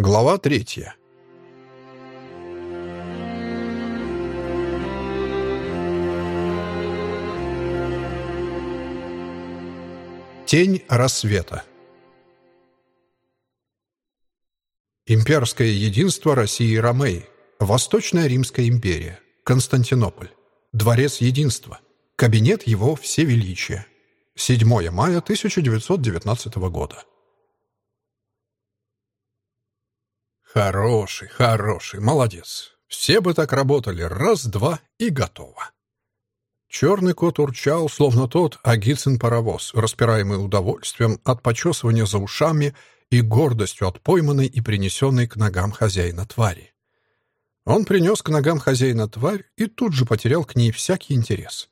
Глава третья. Тень рассвета. Имперское единство России и Ромеи. Восточная Римская империя. Константинополь. Дворец единства. Кабинет его всевеличия. 7 мая 1919 года. Хороший, хороший, молодец. Все бы так работали. Раз-два и готово. Черный кот урчал, словно тот Агицин-паровоз, распираемый удовольствием от почесывания за ушами и гордостью от пойманной и принесенной к ногам хозяина твари. Он принес к ногам хозяина тварь и тут же потерял к ней всякий интерес.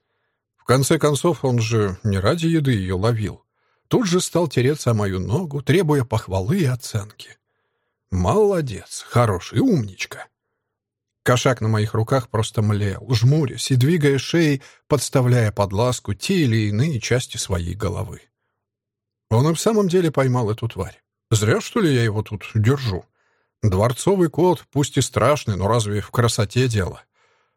В конце концов, он же не ради еды ее ловил. Тут же стал тереться о мою ногу, требуя похвалы и оценки. Молодец, хороший, умничка. Кошак на моих руках просто млел, жмурясь и двигая шеей, подставляя под ласку те или иные части своей головы. Он и в самом деле поймал эту тварь. Зря, что ли, я его тут держу. Дворцовый кот, пусть и страшный, но разве в красоте дело?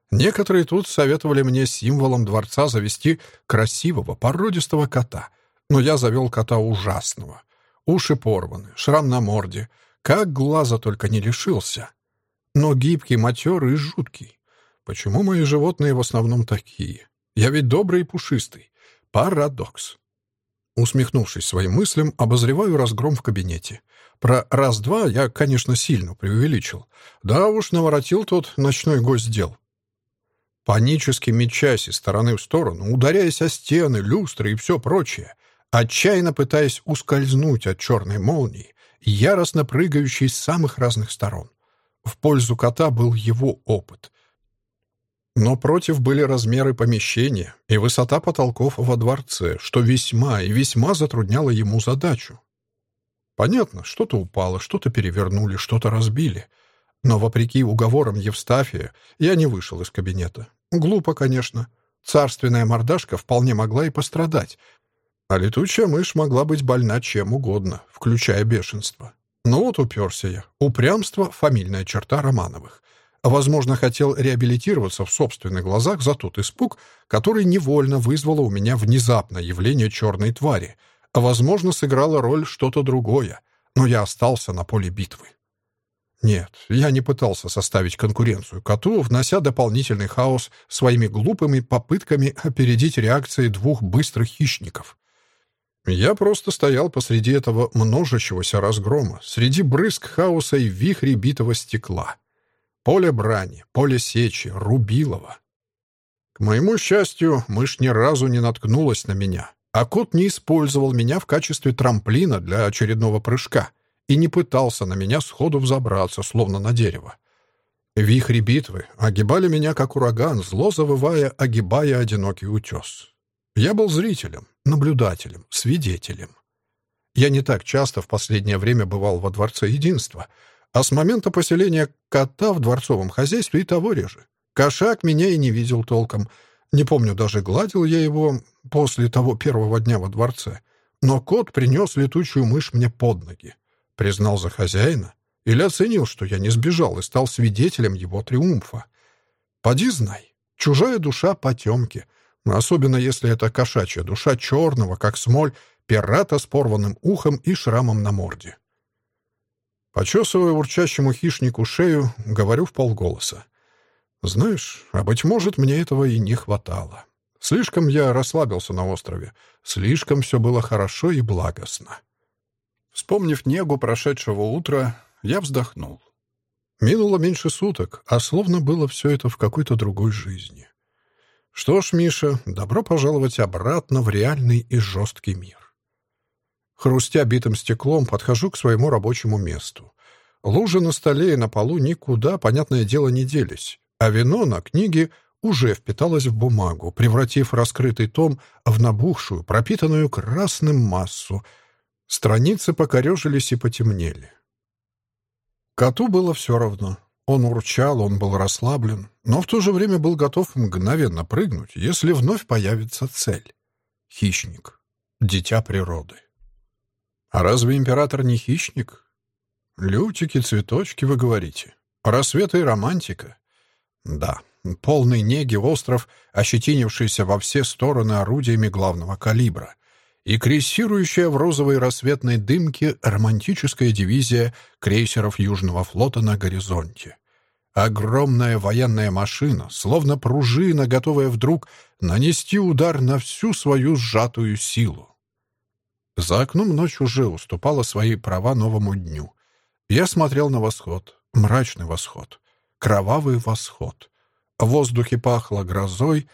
Некоторые тут советовали мне символом дворца завести красивого, породистого кота. Но я завел кота ужасного. Уши порваны, шрам на морде — как глаза только не лишился. Но гибкий, матерый и жуткий. Почему мои животные в основном такие? Я ведь добрый и пушистый. Парадокс. Усмехнувшись своим мыслям, обозреваю разгром в кабинете. Про раз-два я, конечно, сильно преувеличил. Да уж наворотил тот ночной гость дел. Панически мечась из стороны в сторону, ударяясь о стены, люстры и все прочее, отчаянно пытаясь ускользнуть от черной молнии, яростно прыгающий с самых разных сторон. В пользу кота был его опыт. Но против были размеры помещения и высота потолков во дворце, что весьма и весьма затрудняло ему задачу. Понятно, что-то упало, что-то перевернули, что-то разбили. Но, вопреки уговорам Евстафия, я не вышел из кабинета. Глупо, конечно. Царственная мордашка вполне могла и пострадать, а летучая мышь могла быть больна чем угодно, включая бешенство. Но вот уперся я. Упрямство — фамильная черта Романовых. Возможно, хотел реабилитироваться в собственных глазах за тот испуг, который невольно вызвало у меня внезапное явление черной твари. А, возможно, сыграло роль что-то другое, но я остался на поле битвы. Нет, я не пытался составить конкуренцию коту, внося дополнительный хаос своими глупыми попытками опередить реакции двух быстрых хищников. Я просто стоял посреди этого множащегося разгрома, среди брызг хаоса и вихрей битого стекла. Поле брани, поле сечи, рубилово. К моему счастью, мышь ни разу не наткнулась на меня, а кот не использовал меня в качестве трамплина для очередного прыжка и не пытался на меня сходу взобраться, словно на дерево. Вихри битвы огибали меня, как ураган, зло завывая, огибая одинокий утес. Я был зрителем, наблюдателем, свидетелем. Я не так часто в последнее время бывал во Дворце Единства, а с момента поселения кота в дворцовом хозяйстве и того реже. Кошак меня и не видел толком. Не помню, даже гладил я его после того первого дня во дворце. Но кот принес летучую мышь мне под ноги. Признал за хозяина или оценил, что я не сбежал и стал свидетелем его триумфа. Поди знай, чужая душа потемки — Особенно если это кошачья душа черного, как смоль, пирата с порванным ухом и шрамом на морде. Почесывая урчащему хищнику шею, говорю в полголоса. «Знаешь, а, быть может, мне этого и не хватало. Слишком я расслабился на острове, слишком все было хорошо и благостно». Вспомнив негу прошедшего утра, я вздохнул. Минуло меньше суток, а словно было все это в какой-то другой жизни. Что ж, Миша, добро пожаловать обратно в реальный и жесткий мир. Хрустя битым стеклом, подхожу к своему рабочему месту. Лужи на столе и на полу никуда, понятное дело, не делись, а вино на книге уже впиталось в бумагу, превратив раскрытый том в набухшую, пропитанную красным массу. Страницы покорежились и потемнели. Коту было все равно. Он урчал, он был расслаблен, но в то же время был готов мгновенно прыгнуть, если вновь появится цель. Хищник. Дитя природы. А разве император не хищник? Лютики, цветочки, вы говорите. Рассвет и романтика. Да, полный неги остров, ощетинившийся во все стороны орудиями главного калибра, и крейсирующая в розовой рассветной дымке романтическая дивизия крейсеров Южного флота на горизонте. Огромная военная машина, словно пружина, готовая вдруг нанести удар на всю свою сжатую силу. За окном ночь уже уступала свои права новому дню. Я смотрел на восход, мрачный восход, кровавый восход. В воздухе пахло грозой,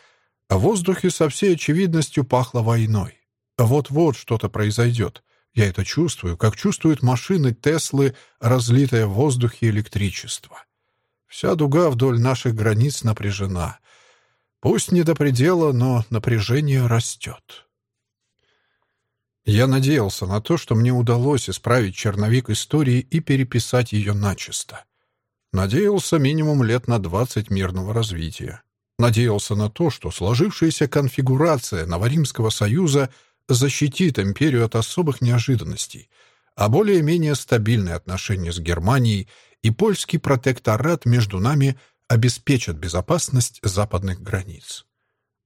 а в воздухе со всей очевидностью пахло войной. Вот-вот что-то произойдет. Я это чувствую, как чувствуют машины Теслы, разлитое в воздухе электричество. Вся дуга вдоль наших границ напряжена. Пусть не до предела, но напряжение растет. Я надеялся на то, что мне удалось исправить черновик истории и переписать ее начисто. Надеялся минимум лет на 20 мирного развития. Надеялся на то, что сложившаяся конфигурация Новоримского союза защитит империю от особых неожиданностей, а более-менее стабильные отношения с Германией и польский протекторат между нами обеспечат безопасность западных границ.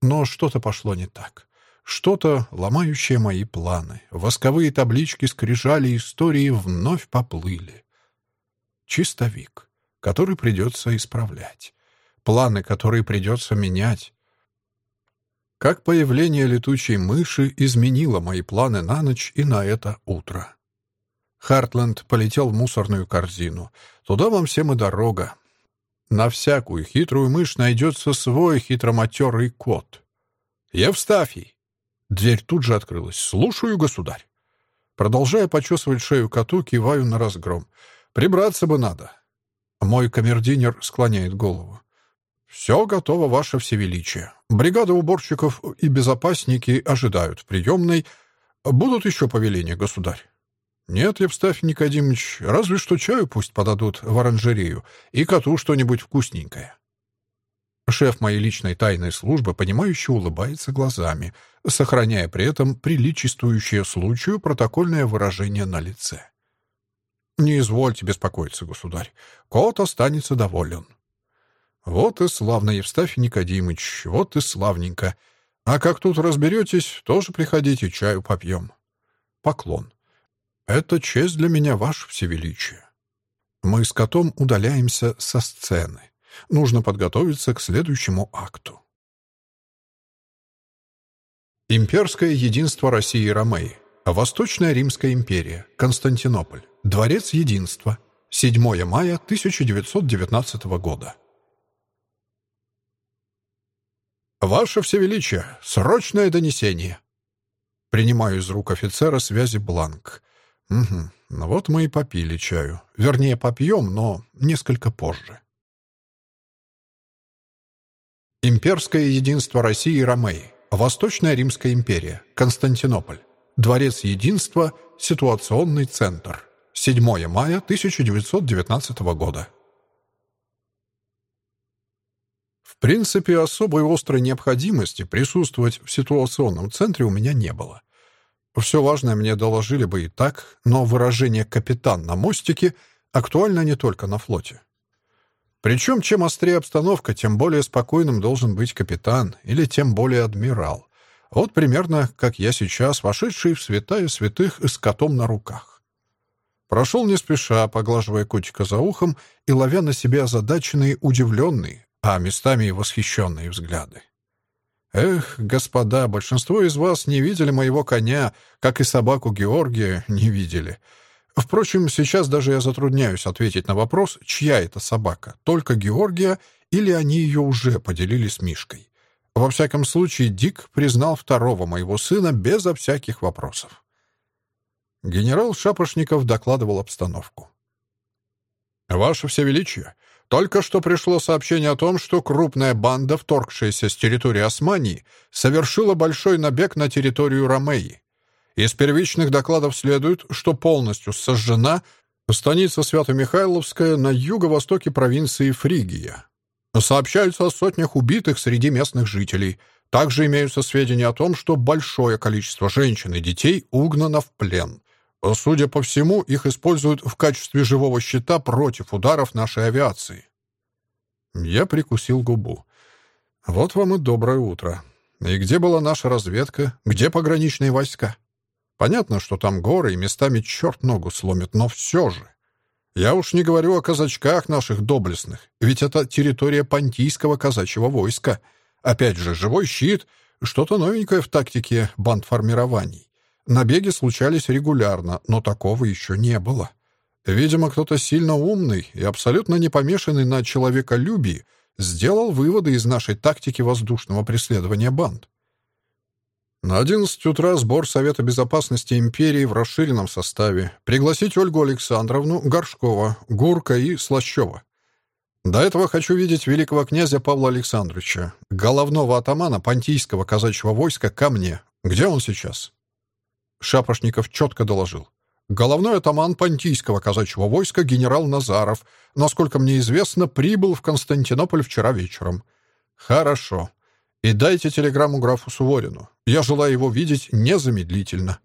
Но что-то пошло не так. Что-то, ломающее мои планы. Восковые таблички скрижали истории вновь поплыли. Чистовик который придется исправлять, планы, которые придется менять. Как появление летучей мыши изменило мои планы на ночь и на это утро. Хартленд полетел в мусорную корзину. Туда вам всем и дорога. На всякую хитрую мышь найдется свой хитроматерый кот. «Евстафий!» Дверь тут же открылась. «Слушаю, государь!» Продолжая почесывать шею коту, киваю на разгром. «Прибраться бы надо. Мой камердинер склоняет голову. «Все готово, ваше всевеличие. Бригада уборщиков и безопасники ожидают в приемной. Будут еще повеления, государь?» «Нет, Евстафий Никодимович, разве что чаю пусть подадут в оранжерею и коту что-нибудь вкусненькое». Шеф моей личной тайной службы, понимающе улыбается глазами, сохраняя при этом приличествующее случаю протокольное выражение на лице. «Не извольте беспокоиться, государь. Кот останется доволен». «Вот и славно, Евстафий Никодимыч, вот и славненько. А как тут разберетесь, тоже приходите, чаю попьем». Поклон. «Это честь для меня, ваше всевеличие». Мы с котом удаляемся со сцены. Нужно подготовиться к следующему акту. Имперское единство России и Ромеи. Восточная Римская империя. Константинополь. Дворец Единства. 7 мая 1919 года. «Ваше Всевеличие! Срочное донесение!» Принимаю из рук офицера связи бланк. Угу. Вот мы и попили чаю. Вернее, попьем, но несколько позже. Имперское единство России и Ромеи. Восточная Римская империя. Константинополь. Дворец Единства. Ситуационный центр. 7 мая 1919 года. В принципе, особой острой необходимости присутствовать в ситуационном центре у меня не было. Все важное мне доложили бы и так, но выражение «капитан» на мостике актуально не только на флоте. Причем, чем острее обстановка, тем более спокойным должен быть капитан или тем более адмирал. Вот примерно, как я сейчас, вошедший в святая святых с котом на руках. Прошел не спеша, поглаживая котика за ухом и ловя на себя озадаченные, удивленные, а местами и восхищенные взгляды. Эх, господа, большинство из вас не видели моего коня, как и собаку Георгия не видели. Впрочем, сейчас даже я затрудняюсь ответить на вопрос, чья это собака, только Георгия или они ее уже поделили с Мишкой. Во всяком случае, Дик признал второго моего сына безо всяких вопросов. Генерал Шапошников докладывал обстановку. «Ваше Всевеличие, только что пришло сообщение о том, что крупная банда, вторгшаяся с территории Османии, совершила большой набег на территорию Ромеи. Из первичных докладов следует, что полностью сожжена станица Свято-Михайловская на юго-востоке провинции Фригия. Сообщаются о сотнях убитых среди местных жителей. Также имеются сведения о том, что большое количество женщин и детей угнано в плен. Судя по всему, их используют в качестве живого щита против ударов нашей авиации. Я прикусил губу. Вот вам и доброе утро. И где была наша разведка? Где пограничные войска? Понятно, что там горы и местами черт ногу сломит, но все же. Я уж не говорю о казачках наших доблестных, ведь это территория понтийского казачьего войска. Опять же, живой щит, что-то новенькое в тактике бандформирований. Набеги случались регулярно, но такого еще не было. Видимо, кто-то сильно умный и абсолютно не помешанный на человеколюбии сделал выводы из нашей тактики воздушного преследования банд. На 11 утра сбор Совета Безопасности Империи в расширенном составе. Пригласить Ольгу Александровну, Горшкова, Гурка и Слащева. До этого хочу видеть великого князя Павла Александровича, головного атамана Понтийского казачьего войска, ко мне. Где он сейчас? Шапошников четко доложил. Головной атаман Понтийского казачьего войска генерал Назаров, насколько мне известно, прибыл в Константинополь вчера вечером. Хорошо. И дайте телеграмму графу Суворину. Я желаю его видеть незамедлительно.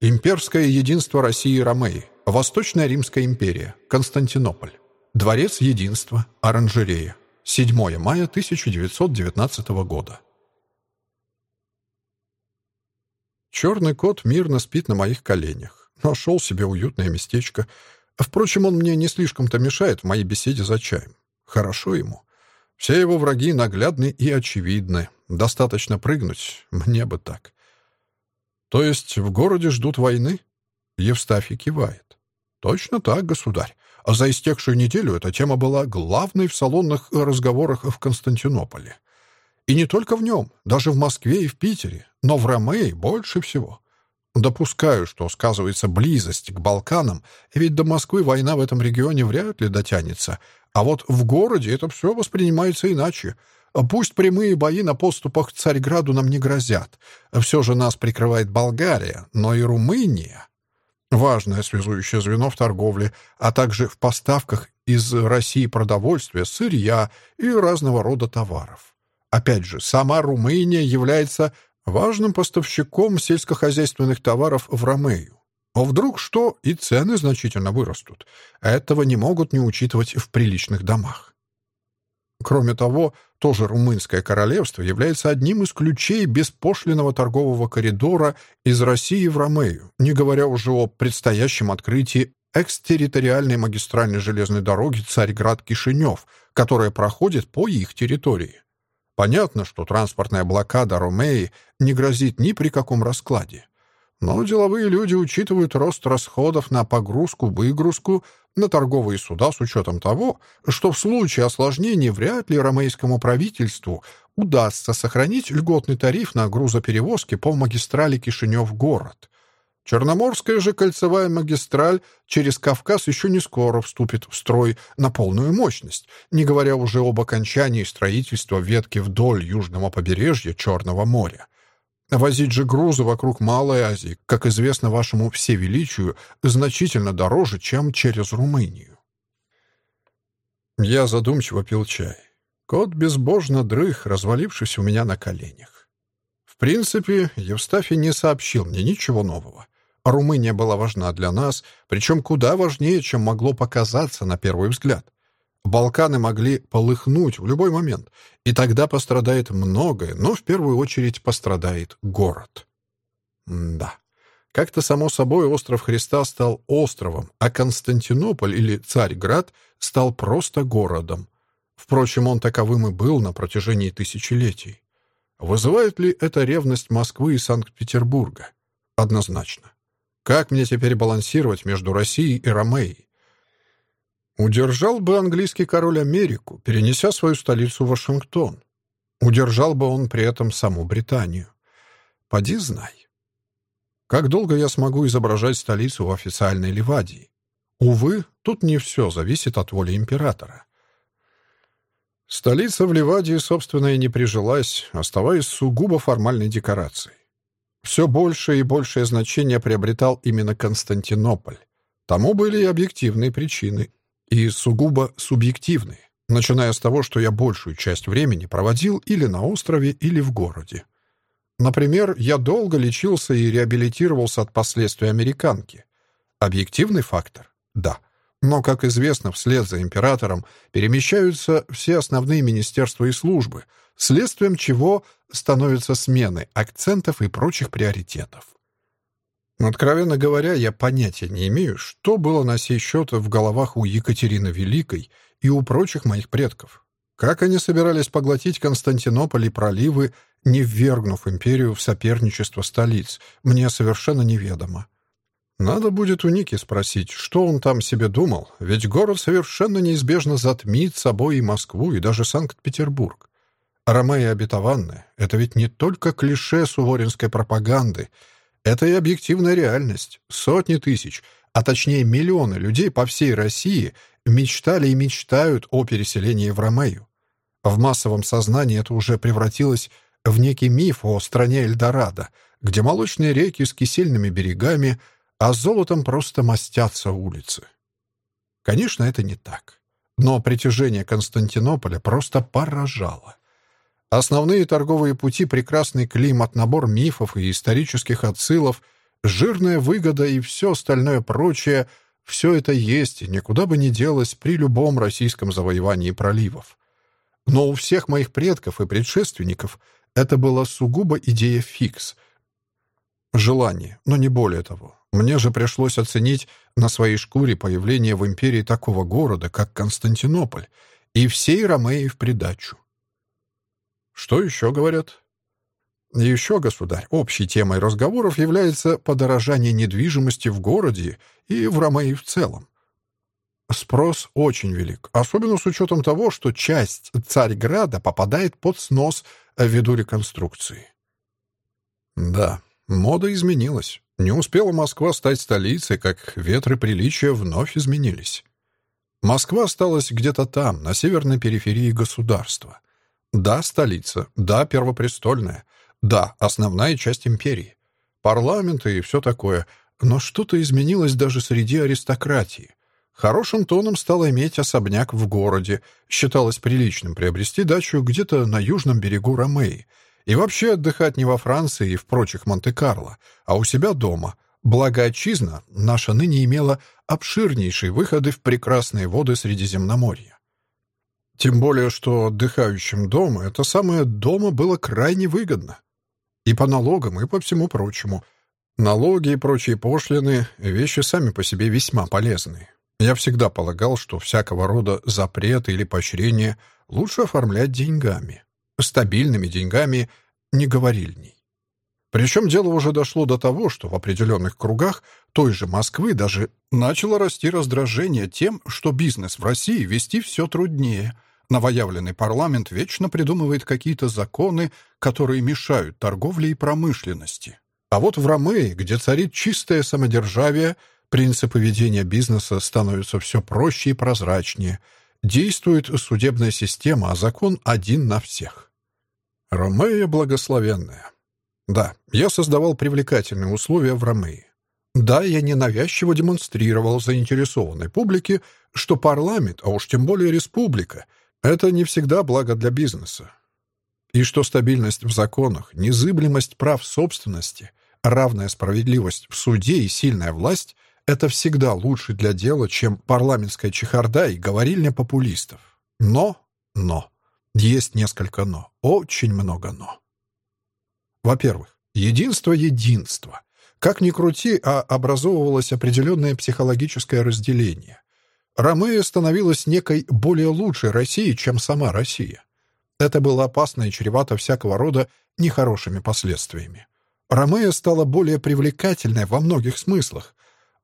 Имперское единство России и Ромеи. Восточная Римская империя. Константинополь. Дворец единства. Оранжерея. 7 мая 1919 года. Черный кот мирно спит на моих коленях. Нашел себе уютное местечко. Впрочем, он мне не слишком-то мешает в моей беседе за чаем. Хорошо ему. Все его враги наглядны и очевидны. Достаточно прыгнуть, мне бы так. То есть в городе ждут войны? Евстафий кивает. Точно так, государь. А за истекшую неделю эта тема была главной в салонных разговорах в Константинополе. И не только в нем, даже в Москве и в Питере, но в Ромеи больше всего. Допускаю, что сказывается близость к Балканам, ведь до Москвы война в этом регионе вряд ли дотянется, а вот в городе это все воспринимается иначе. Пусть прямые бои на поступах к Царьграду нам не грозят. Все же нас прикрывает Болгария, но и Румыния. Важное связующее звено в торговле, а также в поставках из России продовольствия, сырья и разного рода товаров. Опять же, сама Румыния является важным поставщиком сельскохозяйственных товаров в Ромею. А вдруг что, и цены значительно вырастут. Этого не могут не учитывать в приличных домах. Кроме того, тоже Румынское королевство является одним из ключей беспошлиного торгового коридора из России в Ромею, не говоря уже о предстоящем открытии экстерриториальной магистральной железной дороги Царьград-Кишинев, которая проходит по их территории. Понятно, что транспортная блокада Ромеи не грозит ни при каком раскладе. Но деловые люди учитывают рост расходов на погрузку-выгрузку, на торговые суда с учетом того, что в случае осложнений вряд ли ромейскому правительству удастся сохранить льготный тариф на грузоперевозки по магистрали Кишинев-город. Черноморская же кольцевая магистраль через Кавказ еще не скоро вступит в строй на полную мощность, не говоря уже об окончании строительства ветки вдоль южного побережья Черного моря. Возить же грузы вокруг Малой Азии, как известно вашему всевеличию, значительно дороже, чем через Румынию. Я задумчиво пил чай. Кот безбожно дрых, развалившись у меня на коленях. В принципе, Евстафий не сообщил мне ничего нового. Румыния была важна для нас, причем куда важнее, чем могло показаться на первый взгляд. Балканы могли полыхнуть в любой момент, и тогда пострадает многое, но в первую очередь пострадает город. М да. Как-то само собой остров Христа стал островом, а Константинополь или Царьград стал просто городом. Впрочем, он таковым и был на протяжении тысячелетий. Вызывает ли это ревность Москвы и Санкт-Петербурга? Однозначно. Как мне теперь балансировать между Россией и Ромеей? Удержал бы английский король Америку, перенеся свою столицу в Вашингтон. Удержал бы он при этом саму Британию. Поди знай. Как долго я смогу изображать столицу в официальной Ливадии? Увы, тут не все зависит от воли императора. Столица в Ливадии, собственно, и не прижилась, оставаясь сугубо формальной декорацией. Все большее и большее значение приобретал именно Константинополь. Тому были и объективные причины, и сугубо субъективные, начиная с того, что я большую часть времени проводил или на острове, или в городе. Например, я долго лечился и реабилитировался от последствий американки. Объективный фактор? Да. Но, как известно, вслед за императором перемещаются все основные министерства и службы, следствием чего становятся смены акцентов и прочих приоритетов. Откровенно говоря, я понятия не имею, что было на сей счет в головах у Екатерины Великой и у прочих моих предков. Как они собирались поглотить Константинополь и проливы, не ввергнув империю в соперничество столиц, мне совершенно неведомо. Надо будет у Ники спросить, что он там себе думал, ведь город совершенно неизбежно затмит собой и Москву, и даже Санкт-Петербург. Ромея обетованная — это ведь не только клише суворинской пропаганды, это и объективная реальность. Сотни тысяч, а точнее миллионы людей по всей России мечтали и мечтают о переселении в Ромею. В массовом сознании это уже превратилось в некий миф о стране Эльдорадо, где молочные реки с кисельными берегами — а золотом просто мастятся улицы. Конечно, это не так. Но притяжение Константинополя просто поражало. Основные торговые пути, прекрасный климат, набор мифов и исторических отсылов, жирная выгода и все остальное прочее — все это есть и никуда бы не делось при любом российском завоевании проливов. Но у всех моих предков и предшественников это была сугубо идея фикс. Желание, но не более того. Мне же пришлось оценить на своей шкуре появление в империи такого города, как Константинополь, и всей Ромеи в придачу. Что еще говорят? Еще, государь, общей темой разговоров является подорожание недвижимости в городе и в Ромеи в целом. Спрос очень велик, особенно с учетом того, что часть Царьграда попадает под снос ввиду реконструкции. Да, мода изменилась. Не успела Москва стать столицей, как ветры приличия вновь изменились. Москва осталась где-то там, на северной периферии государства. Да, столица, да, первопрестольная, да, основная часть империи. Парламент и все такое, но что-то изменилось даже среди аристократии. Хорошим тоном стало иметь особняк в городе, считалось приличным приобрести дачу где-то на южном берегу Ромеи — и вообще отдыхать не во Франции и в прочих Монте-Карло, а у себя дома. Благо отчизна наша ныне имела обширнейшие выходы в прекрасные воды Средиземноморья. Тем более, что отдыхающим дома это самое дома было крайне выгодно. И по налогам, и по всему прочему. Налоги и прочие пошлины — вещи сами по себе весьма полезные. Я всегда полагал, что всякого рода запреты или поощрения лучше оформлять деньгами стабильными деньгами не говорильней. Причем дело уже дошло до того, что в определенных кругах той же Москвы даже начало расти раздражение тем, что бизнес в России вести все труднее. Новоявленный парламент вечно придумывает какие-то законы, которые мешают торговле и промышленности. А вот в Ромеи, где царит чистое самодержавие, принципы ведения бизнеса становятся все проще и прозрачнее. Действует судебная система, а закон один на всех. Ромея благословенная. Да, я создавал привлекательные условия в Ромее. Да, я ненавязчиво демонстрировал заинтересованной публике, что парламент, а уж тем более республика, это не всегда благо для бизнеса. И что стабильность в законах, незыблемость прав собственности, равная справедливость в суде и сильная власть — это всегда лучше для дела, чем парламентская чехарда и говорильня популистов. Но, но. Есть несколько «но». Очень много «но». Во-первых, единство единства. Как ни крути, а образовывалось определенное психологическое разделение. Ромея становилась некой более лучшей Россией, чем сама Россия. Это было опасно и чревато всякого рода нехорошими последствиями. Ромея стала более привлекательной во многих смыслах.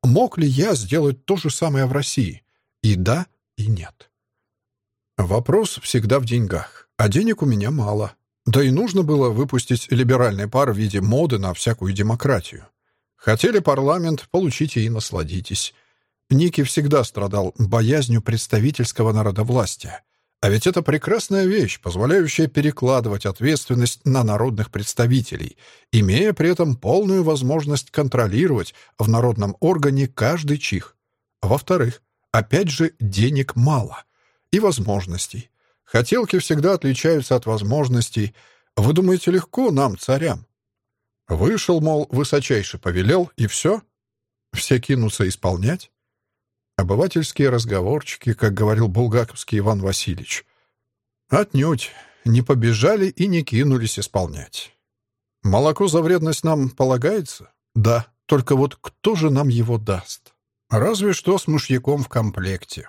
Мог ли я сделать то же самое в России? И да, и нет. Вопрос всегда в деньгах, а денег у меня мало. Да и нужно было выпустить либеральный пар в виде моды на всякую демократию. Хотели парламент, получите и насладитесь. Ники всегда страдал боязнью представительского народовластия. А ведь это прекрасная вещь, позволяющая перекладывать ответственность на народных представителей, имея при этом полную возможность контролировать в народном органе каждый чих. Во-вторых, опять же, денег мало — и возможностей. Хотелки всегда отличаются от возможностей. Вы думаете, легко нам, царям? Вышел, мол, высочайше повелел, и все? Все кинутся исполнять? Обывательские разговорчики, как говорил булгаковский Иван Васильевич. Отнюдь не побежали и не кинулись исполнять. Молоко за вредность нам полагается? Да, только вот кто же нам его даст? Разве что с мышьяком в комплекте.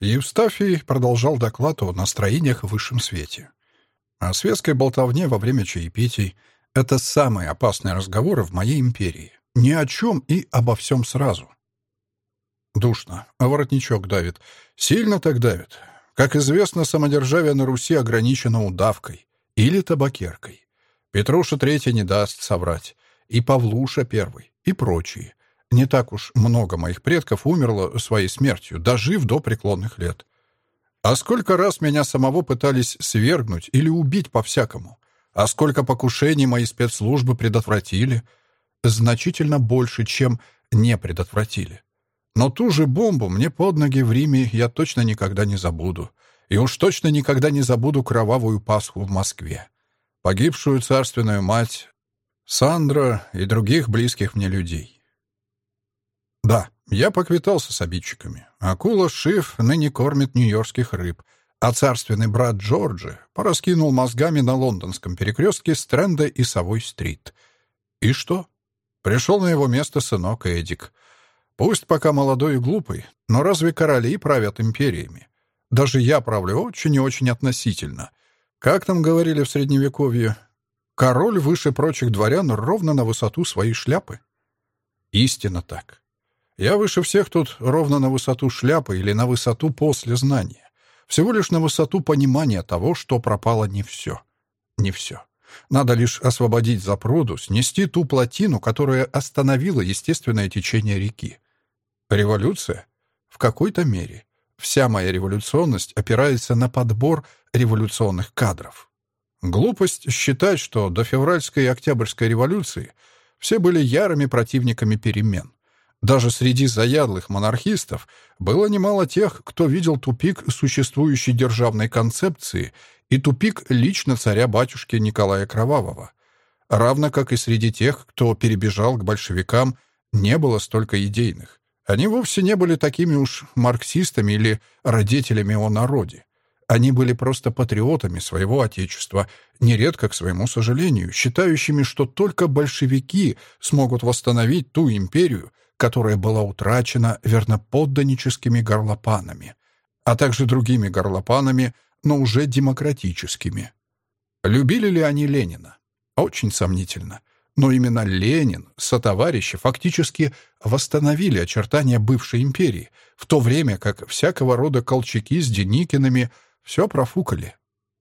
Евстафий продолжал доклад о настроениях в высшем свете. О светской болтовне во время чаепитий — это самые опасные разговоры в моей империи. Ни о чем и обо всем сразу. Душно, а воротничок давит. Сильно так давит. Как известно, самодержавие на Руси ограничено удавкой или табакеркой. Петруша Третий не даст соврать. И Павлуша Первый, и прочие. Не так уж много моих предков умерло своей смертью, дожив до преклонных лет. А сколько раз меня самого пытались свергнуть или убить по-всякому? А сколько покушений мои спецслужбы предотвратили? Значительно больше, чем не предотвратили. Но ту же бомбу мне под ноги в Риме я точно никогда не забуду. И уж точно никогда не забуду кровавую Пасху в Москве. Погибшую царственную мать, Сандра и других близких мне людей. Да, я поквитался с обидчиками. Акула Шиф ныне кормит нью-йоркских рыб, а царственный брат Джорджи пораскинул мозгами на лондонском перекрестке Стрэнда и Совой-стрит. И что? Пришел на его место сынок Эдик. Пусть пока молодой и глупый, но разве короли правят империями? Даже я правлю очень и очень относительно. Как там говорили в Средневековье? Король выше прочих дворян ровно на высоту своей шляпы. Истинно так. Я выше всех тут ровно на высоту шляпы или на высоту после знания. Всего лишь на высоту понимания того, что пропало не все. Не все. Надо лишь освободить запруду, снести ту плотину, которая остановила естественное течение реки. Революция? В какой-то мере. Вся моя революционность опирается на подбор революционных кадров. Глупость считать, что до февральской и октябрьской революции все были ярыми противниками перемен. Даже среди заядлых монархистов было немало тех, кто видел тупик существующей державной концепции и тупик лично царя-батюшки Николая Кровавого. Равно как и среди тех, кто перебежал к большевикам, не было столько идейных. Они вовсе не были такими уж марксистами или родителями о народе. Они были просто патриотами своего отечества, нередко, к своему сожалению, считающими, что только большевики смогут восстановить ту империю, которая была утрачена верноподданническими горлопанами, а также другими горлопанами, но уже демократическими. Любили ли они Ленина? Очень сомнительно. Но именно Ленин, сотоварищи, фактически восстановили очертания бывшей империи, в то время как всякого рода колчаки с Деникинами все профукали,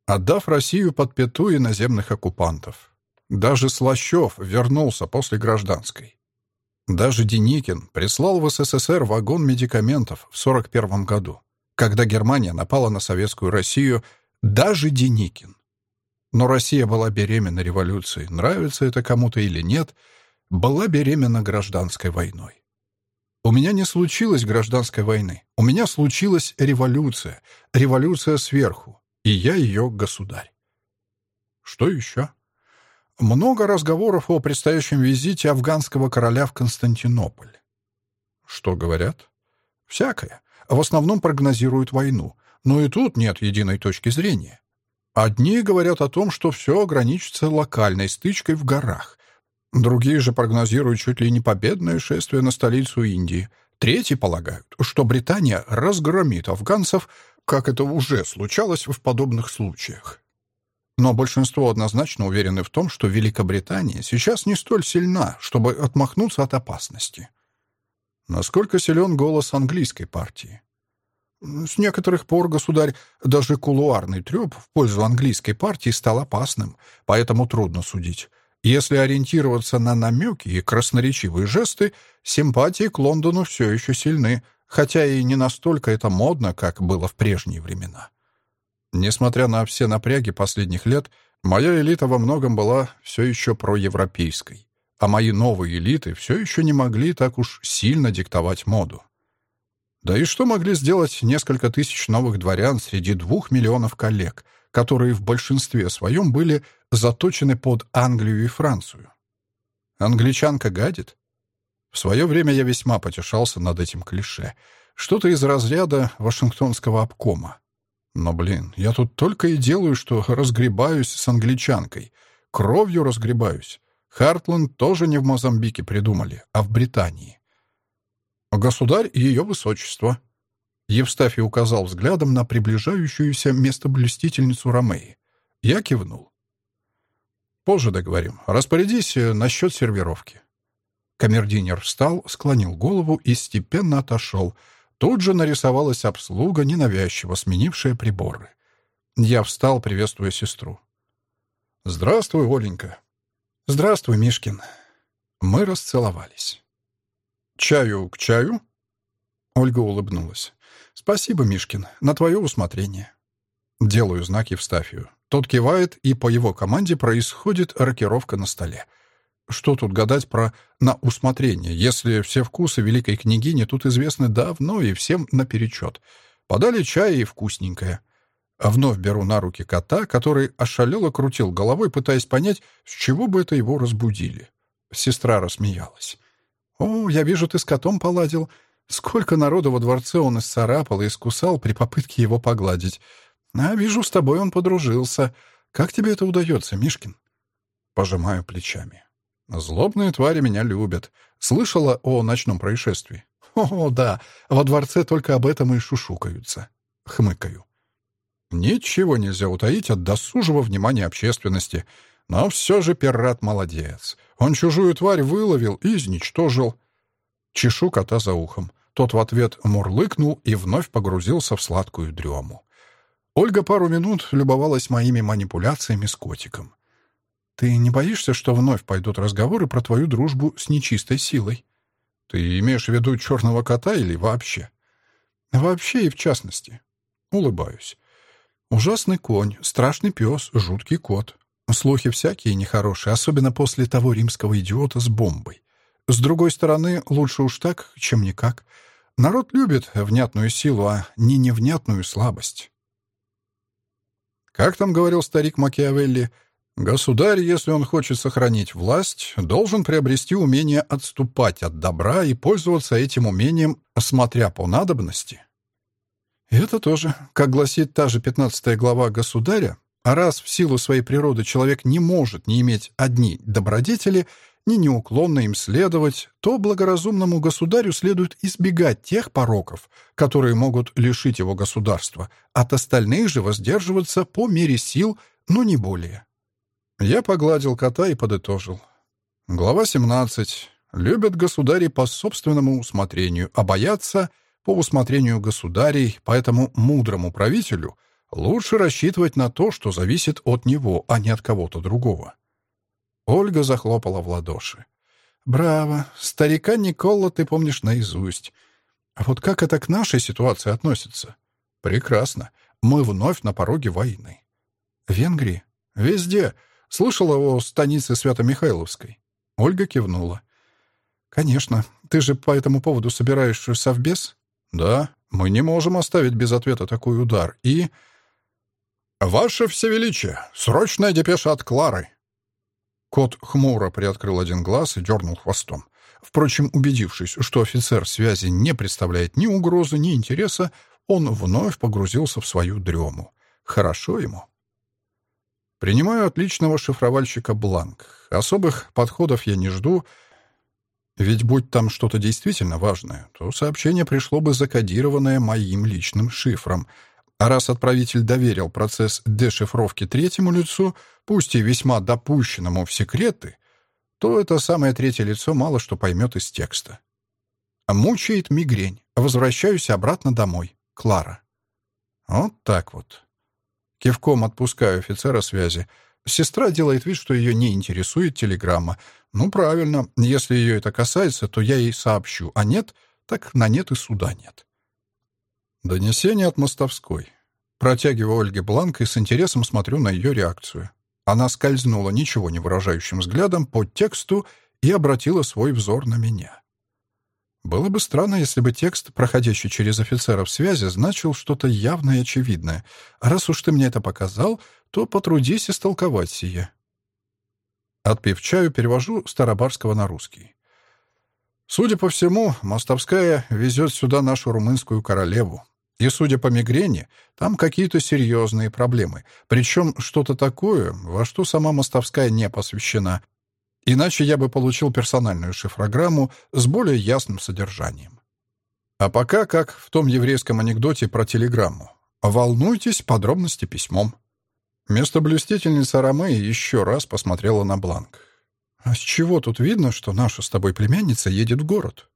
отдав Россию под пяту иноземных оккупантов. Даже Слащев вернулся после гражданской. Даже Деникин прислал в СССР вагон медикаментов в 1941 году, когда Германия напала на советскую Россию, даже Деникин. Но Россия была беременна революцией, нравится это кому-то или нет, была беременна гражданской войной. У меня не случилось гражданской войны. У меня случилась революция. Революция сверху. И я ее государь. Что еще? Много разговоров о предстоящем визите афганского короля в Константинополь. Что говорят? Всякое. В основном прогнозируют войну. Но и тут нет единой точки зрения. Одни говорят о том, что все ограничится локальной стычкой в горах. Другие же прогнозируют чуть ли не победное шествие на столицу Индии. Третьи полагают, что Британия разгромит афганцев, как это уже случалось в подобных случаях. Но большинство однозначно уверены в том, что Великобритания сейчас не столь сильна, чтобы отмахнуться от опасности. Насколько силен голос английской партии? С некоторых пор, государь, даже кулуарный трёп в пользу английской партии стал опасным, поэтому трудно судить. Если ориентироваться на намеки и красноречивые жесты, симпатии к Лондону все еще сильны, хотя и не настолько это модно, как было в прежние времена. Несмотря на все напряги последних лет, моя элита во многом была все еще проевропейской, а мои новые элиты все еще не могли так уж сильно диктовать моду. Да и что могли сделать несколько тысяч новых дворян среди двух миллионов коллег, которые в большинстве своем были заточены под Англию и Францию. Англичанка гадит? В свое время я весьма потешался над этим клише. Что-то из разряда Вашингтонского обкома. Но, блин, я тут только и делаю, что разгребаюсь с англичанкой. Кровью разгребаюсь. Хартланд тоже не в Мозамбике придумали, а в Британии. Государь и ее высочество. Евстафий указал взглядом на приближающуюся местоблюстительницу Ромеи. Я кивнул. Позже договорим. Распорядись э, насчет сервировки. Камердинер встал, склонил голову и степенно отошел. Тут же нарисовалась обслуга, ненавязчиво сменившая приборы. Я встал, приветствуя сестру. «Здравствуй, Оленька». «Здравствуй, Мишкин». Мы расцеловались. «Чаю к чаю?» Ольга улыбнулась. «Спасибо, Мишкин, на твое усмотрение». Делаю знак Евстафию. Тот кивает, и по его команде происходит рокировка на столе. Что тут гадать про «на усмотрение», если все вкусы великой княгини тут известны давно и всем наперечет. Подали чай и вкусненькое. А вновь беру на руки кота, который ошалело крутил головой, пытаясь понять, с чего бы это его разбудили. Сестра рассмеялась. «О, я вижу, ты с котом поладил. Сколько народу во дворце он исцарапал и искусал при попытке его погладить. А вижу, с тобой он подружился. Как тебе это удается, Мишкин?» Пожимаю плечами. Злобные твари меня любят. Слышала о ночном происшествии? О, да, во дворце только об этом и шушукаются. Хмыкаю. Ничего нельзя утаить от досужего внимания общественности. Но все же пират молодец. Он чужую тварь выловил и изничтожил. Чешу кота за ухом. Тот в ответ мурлыкнул и вновь погрузился в сладкую дрему. Ольга пару минут любовалась моими манипуляциями с котиком. Ты не боишься, что вновь пойдут разговоры про твою дружбу с нечистой силой? Ты имеешь в виду черного кота или вообще? Вообще и в частности. Улыбаюсь. Ужасный конь, страшный пес, жуткий кот. Слухи всякие нехорошие, особенно после того римского идиота с бомбой. С другой стороны, лучше уж так, чем никак. Народ любит внятную силу, а не невнятную слабость. Как там говорил старик Макиавелли, Государь, если он хочет сохранить власть, должен приобрести умение отступать от добра и пользоваться этим умением, смотря по надобности. это тоже, как гласит та же 15 глава государя, а раз в силу своей природы человек не может не иметь одни добродетели, ни неуклонно им следовать, то благоразумному государю следует избегать тех пороков, которые могут лишить его государства, от остальных же воздерживаться по мере сил, но не более. Я погладил кота и подытожил. Глава 17. Любят государи по собственному усмотрению, а боятся по усмотрению государей, поэтому мудрому правителю лучше рассчитывать на то, что зависит от него, а не от кого-то другого. Ольга захлопала в ладоши. «Браво! Старика Никола ты помнишь наизусть. А вот как это к нашей ситуации относится?» «Прекрасно. Мы вновь на пороге войны». «Венгрии?» «Везде. Слышала о станице Свято-Михайловской?» Ольга кивнула. «Конечно. Ты же по этому поводу собираешь совбез?» «Да. Мы не можем оставить без ответа такой удар. И...» «Ваше Всевеличие! Срочная депеша от Клары!» Кот хмуро приоткрыл один глаз и дернул хвостом. Впрочем, убедившись, что офицер связи не представляет ни угрозы, ни интереса, он вновь погрузился в свою дрему. Хорошо ему. Принимаю отличного шифровальщика бланк. Особых подходов я не жду, ведь будь там что-то действительно важное, то сообщение пришло бы закодированное моим личным шифром. А раз отправитель доверил процесс дешифровки третьему лицу, пусть и весьма допущенному в секреты, то это самое третье лицо мало что поймет из текста. Мучает мигрень. Возвращаюсь обратно домой. Клара. Вот так вот. Кивком отпускаю офицера связи. Сестра делает вид, что ее не интересует телеграмма. Ну, правильно, если ее это касается, то я ей сообщу, а нет, так на нет и суда нет. Донесение от Мостовской. Протягиваю Ольге бланк и с интересом смотрю на ее реакцию. Она скользнула ничего не выражающим взглядом по тексту и обратила свой взор на меня. Было бы странно, если бы текст, проходящий через офицеров связи, значил что-то явное и очевидное. Раз уж ты мне это показал, то потрудись истолковать сие. Отпив чаю, перевожу старобарского на русский. Судя по всему, Мостовская везет сюда нашу румынскую королеву. И, судя по мигрени, там какие-то серьезные проблемы. Причем что-то такое, во что сама Мостовская не посвящена. Иначе я бы получил персональную шифрограмму с более ясным содержанием. А пока, как в том еврейском анекдоте про телеграмму. «Волнуйтесь, подробности письмом». Местоблюстительница Ромеи еще раз посмотрела на бланк. «А с чего тут видно, что наша с тобой племянница едет в город?»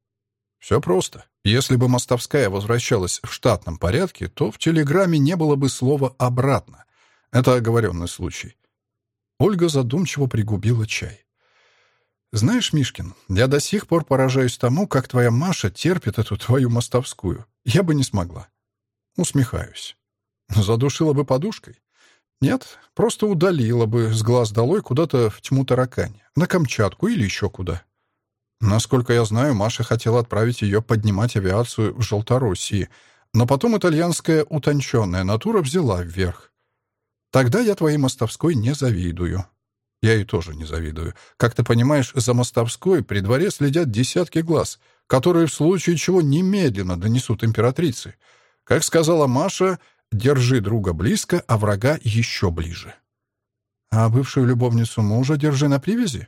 «Все просто. Если бы Мостовская возвращалась в штатном порядке, то в телеграмме не было бы слова «обратно». Это оговоренный случай». Ольга задумчиво пригубила чай. «Знаешь, Мишкин, я до сих пор поражаюсь тому, как твоя Маша терпит эту твою мостовскую. Я бы не смогла». Усмехаюсь. «Задушила бы подушкой?» Нет, просто удалила бы с глаз долой куда-то в тьму таракань, на Камчатку или еще куда. Насколько я знаю, Маша хотела отправить ее поднимать авиацию в Желтороссии, но потом итальянская утонченная натура взяла вверх. Тогда я твоей Мостовской не завидую. Я ей тоже не завидую. Как ты понимаешь, за Мостовской при дворе следят десятки глаз, которые в случае чего немедленно донесут императрице. Как сказала Маша, Держи друга близко, а врага еще ближе. А бывшую любовницу мужа держи на привязи?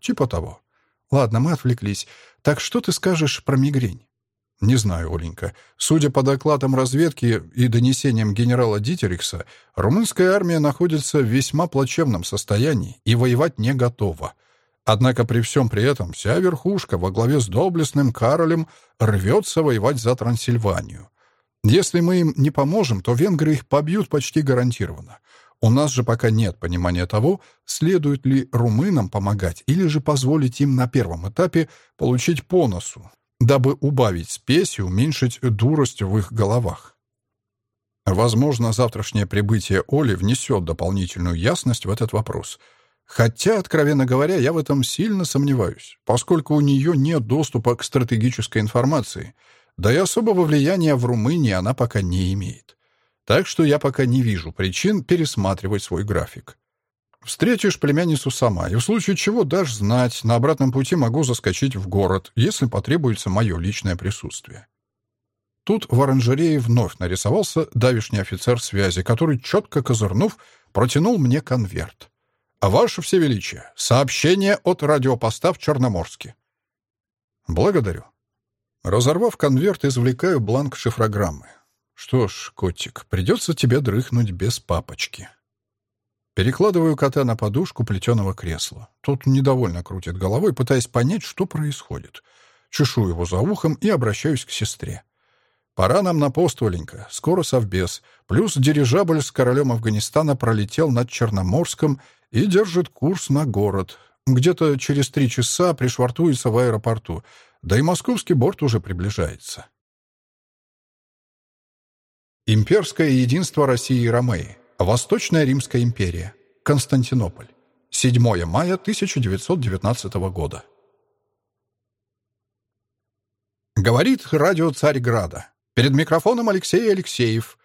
Типа того. Ладно, мы отвлеклись. Так что ты скажешь про мигрень? Не знаю, Оленька. Судя по докладам разведки и донесениям генерала Дитерикса, румынская армия находится в весьма плачевном состоянии и воевать не готова. Однако при всем при этом вся верхушка во главе с доблестным Каролем рвется воевать за Трансильванию. Если мы им не поможем, то венгры их побьют почти гарантированно. У нас же пока нет понимания того, следует ли румынам помогать или же позволить им на первом этапе получить по носу, дабы убавить спесь и уменьшить дурость в их головах. Возможно, завтрашнее прибытие Оли внесет дополнительную ясность в этот вопрос. Хотя, откровенно говоря, я в этом сильно сомневаюсь, поскольку у нее нет доступа к стратегической информации — да и особого влияния в Румынии она пока не имеет. Так что я пока не вижу причин пересматривать свой график. Встретишь племянницу сама, и в случае чего дашь знать, на обратном пути могу заскочить в город, если потребуется мое личное присутствие. Тут в оранжерее вновь нарисовался давишний офицер связи, который, четко козырнув, протянул мне конверт. «Ваше Всевеличие, сообщение от радиопоста в Черноморске». «Благодарю. Разорвав конверт, извлекаю бланк шифрограммы. Что ж, котик, придется тебе дрыхнуть без папочки. Перекладываю кота на подушку плетеного кресла. Тот недовольно крутит головой, пытаясь понять, что происходит. Чешу его за ухом и обращаюсь к сестре. «Пора нам на пост, Оленька. Скоро совбез. Плюс дирижабль с королем Афганистана пролетел над Черноморском и держит курс на город. Где-то через три часа пришвартуется в аэропорту. Да и московский борт уже приближается. Имперское единство России и Ромеи. Восточная Римская империя. Константинополь. 7 мая 1919 года. Говорит радио Царьграда. Перед микрофоном Алексей Алексеев,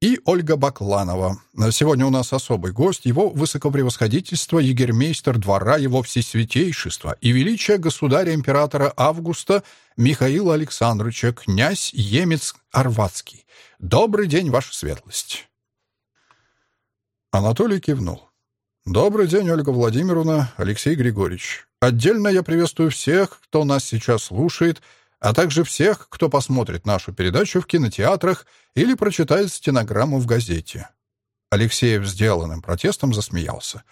и Ольга Бакланова. Сегодня у нас особый гость, его высокопревосходительство, егермейстер двора его всесвятейшества и величия государя-императора Августа Михаила Александровича, князь Емец Арватский. Добрый день, ваша светлость. Анатолий кивнул. «Добрый день, Ольга Владимировна, Алексей Григорьевич. Отдельно я приветствую всех, кто нас сейчас слушает, а также всех, кто посмотрит нашу передачу в кинотеатрах или прочитает стенограмму в газете». Алексеев сделанным протестом засмеялся.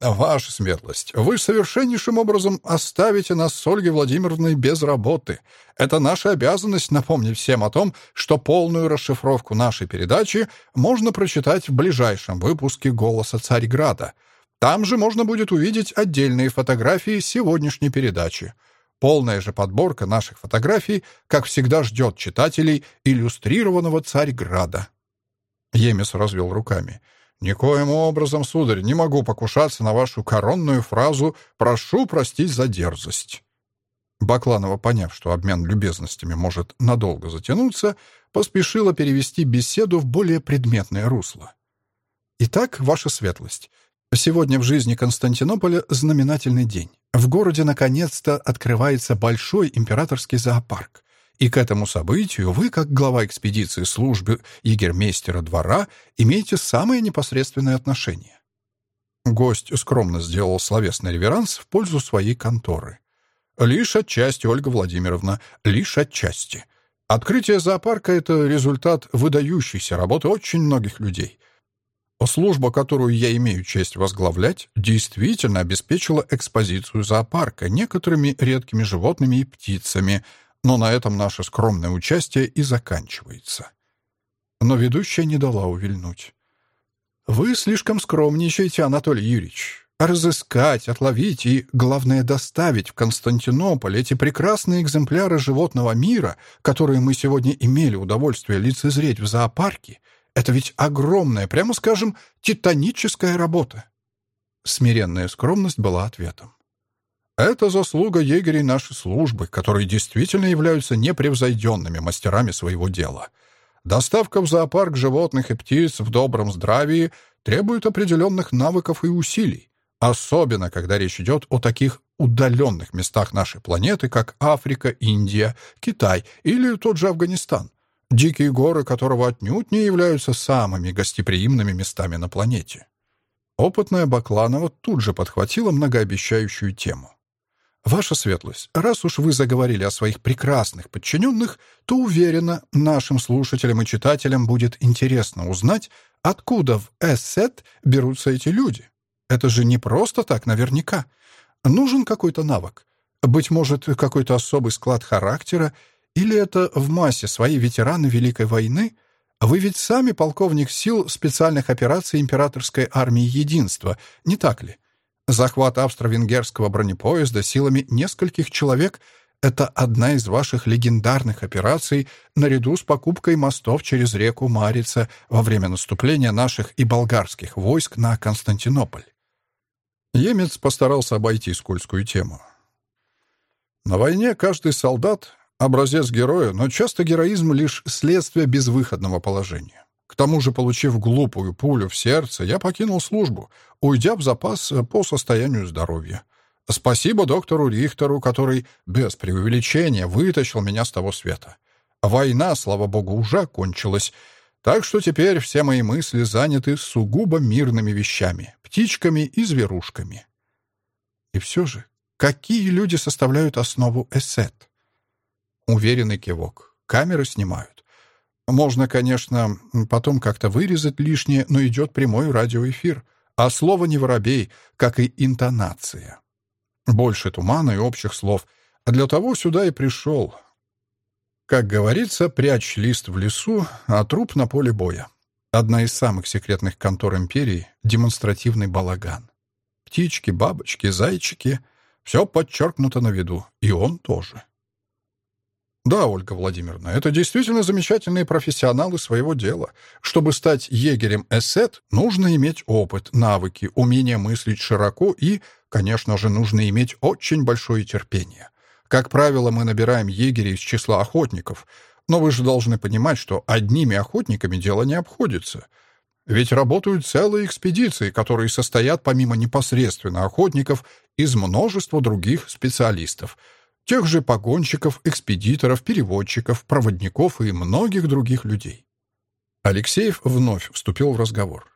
«Ваша светлость, вы совершеннейшим образом оставите нас с Ольгой Владимировной без работы. Это наша обязанность напомнить всем о том, что полную расшифровку нашей передачи можно прочитать в ближайшем выпуске «Голоса Царьграда». Там же можно будет увидеть отдельные фотографии сегодняшней передачи. Полная же подборка наших фотографий, как всегда, ждет читателей иллюстрированного Царьграда. Емес развел руками. «Никоим образом, сударь, не могу покушаться на вашу коронную фразу «прошу простить за дерзость». Бакланова, поняв, что обмен любезностями может надолго затянуться, поспешила перевести беседу в более предметное русло. «Итак, ваша светлость, Сегодня в жизни Константинополя знаменательный день. В городе наконец-то открывается большой императорский зоопарк. И к этому событию вы, как глава экспедиции службы егермейстера двора, имеете самое непосредственное отношение. Гость скромно сделал словесный реверанс в пользу своей конторы. Лишь отчасти, Ольга Владимировна, лишь отчасти. Открытие зоопарка — это результат выдающейся работы очень многих людей — Служба, которую я имею честь возглавлять, действительно обеспечила экспозицию зоопарка некоторыми редкими животными и птицами, но на этом наше скромное участие и заканчивается. Но ведущая не дала увильнуть. «Вы слишком скромничаете, Анатолий Юрьевич. Разыскать, отловить и, главное, доставить в Константинополь эти прекрасные экземпляры животного мира, которые мы сегодня имели удовольствие лицезреть в зоопарке — это ведь огромная, прямо скажем, титаническая работа. Смиренная скромность была ответом. Это заслуга егерей нашей службы, которые действительно являются непревзойденными мастерами своего дела. Доставка в зоопарк животных и птиц в добром здравии требует определенных навыков и усилий, особенно когда речь идет о таких удаленных местах нашей планеты, как Африка, Индия, Китай или тот же Афганистан дикие горы которого отнюдь не являются самыми гостеприимными местами на планете. Опытная Бакланова тут же подхватила многообещающую тему. «Ваша светлость, раз уж вы заговорили о своих прекрасных подчиненных, то, уверена, нашим слушателям и читателям будет интересно узнать, откуда в Эссет берутся эти люди. Это же не просто так наверняка. Нужен какой-то навык. Быть может, какой-то особый склад характера или это в массе свои ветераны Великой войны? Вы ведь сами полковник сил специальных операций императорской армии Единства, не так ли? Захват австро-венгерского бронепоезда силами нескольких человек — это одна из ваших легендарных операций наряду с покупкой мостов через реку Марица во время наступления наших и болгарских войск на Константинополь. Емец постарался обойти скользкую тему. На войне каждый солдат Образец героя, но часто героизм — лишь следствие безвыходного положения. К тому же, получив глупую пулю в сердце, я покинул службу, уйдя в запас по состоянию здоровья. Спасибо доктору Рихтеру, который без преувеличения вытащил меня с того света. Война, слава богу, уже кончилась, так что теперь все мои мысли заняты сугубо мирными вещами, птичками и зверушками. И все же, какие люди составляют основу эссет? Уверенный кивок. Камеры снимают. Можно, конечно, потом как-то вырезать лишнее, но идет прямой радиоэфир. А слово не воробей, как и интонация. Больше тумана и общих слов. А для того сюда и пришел. Как говорится, прячь лист в лесу, а труп на поле боя. Одна из самых секретных контор империи — демонстративный балаган. Птички, бабочки, зайчики — все подчеркнуто на виду, и он тоже. Да, Ольга Владимировна, это действительно замечательные профессионалы своего дела. Чтобы стать егерем-эссет, нужно иметь опыт, навыки, умение мыслить широко и, конечно же, нужно иметь очень большое терпение. Как правило, мы набираем егерей из числа охотников, но вы же должны понимать, что одними охотниками дело не обходится. Ведь работают целые экспедиции, которые состоят, помимо непосредственно охотников, из множества других специалистов — тех же погонщиков, экспедиторов, переводчиков, проводников и многих других людей. Алексеев вновь вступил в разговор.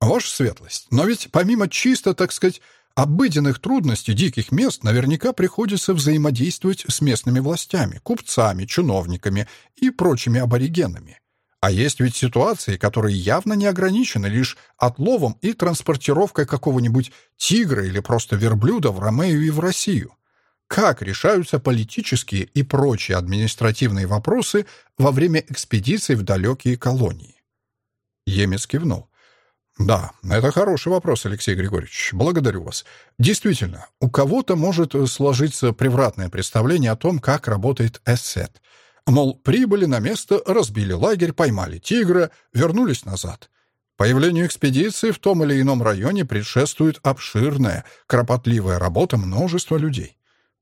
«Ваша светлость, но ведь помимо чисто, так сказать, обыденных трудностей диких мест наверняка приходится взаимодействовать с местными властями, купцами, чиновниками и прочими аборигенами. А есть ведь ситуации, которые явно не ограничены лишь отловом и транспортировкой какого-нибудь тигра или просто верблюда в Ромею и в Россию как решаются политические и прочие административные вопросы во время экспедиций в далекие колонии. Емец кивнул. «Да, это хороший вопрос, Алексей Григорьевич. Благодарю вас. Действительно, у кого-то может сложиться превратное представление о том, как работает эссет. Мол, прибыли на место, разбили лагерь, поймали тигра, вернулись назад. Появлению экспедиции в том или ином районе предшествует обширная, кропотливая работа множества людей.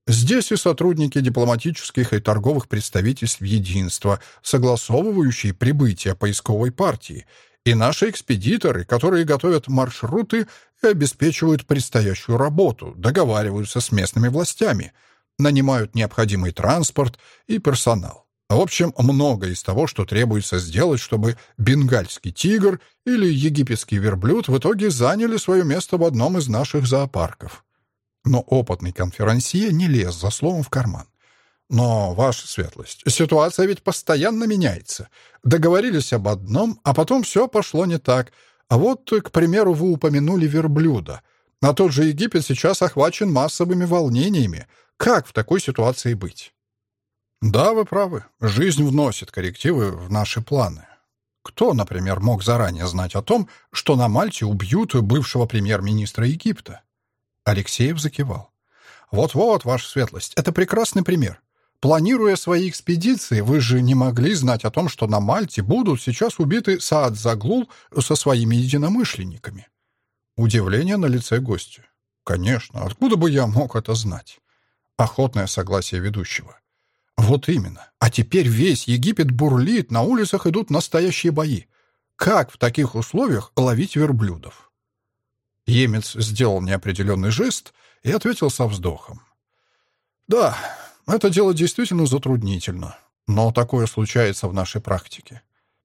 Здесь и сотрудники дипломатических и торговых представительств единства, согласовывающие прибытие поисковой партии, и наши экспедиторы, которые готовят маршруты и обеспечивают предстоящую работу, договариваются с местными властями, нанимают необходимый транспорт и персонал. В общем, много из того, что требуется сделать, чтобы бенгальский тигр или египетский верблюд в итоге заняли свое место в одном из наших зоопарков. Но опытный конферансье не лез за словом в карман. Но, ваша светлость, ситуация ведь постоянно меняется. Договорились об одном, а потом все пошло не так. А вот, к примеру, вы упомянули верблюда. А тот же Египет сейчас охвачен массовыми волнениями. Как в такой ситуации быть? Да, вы правы. Жизнь вносит коррективы в наши планы. Кто, например, мог заранее знать о том, что на Мальте убьют бывшего премьер-министра Египта? Алексеев закивал. «Вот-вот, ваша светлость, это прекрасный пример. Планируя свои экспедиции, вы же не могли знать о том, что на Мальте будут сейчас убиты Саад Заглул со своими единомышленниками. Удивление на лице гостя. Конечно, откуда бы я мог это знать? Охотное согласие ведущего. Вот именно. А теперь весь Египет бурлит, на улицах идут настоящие бои. Как в таких условиях ловить верблюдов? Емец сделал неопределенный жест и ответил со вздохом. «Да, это дело действительно затруднительно, но такое случается в нашей практике.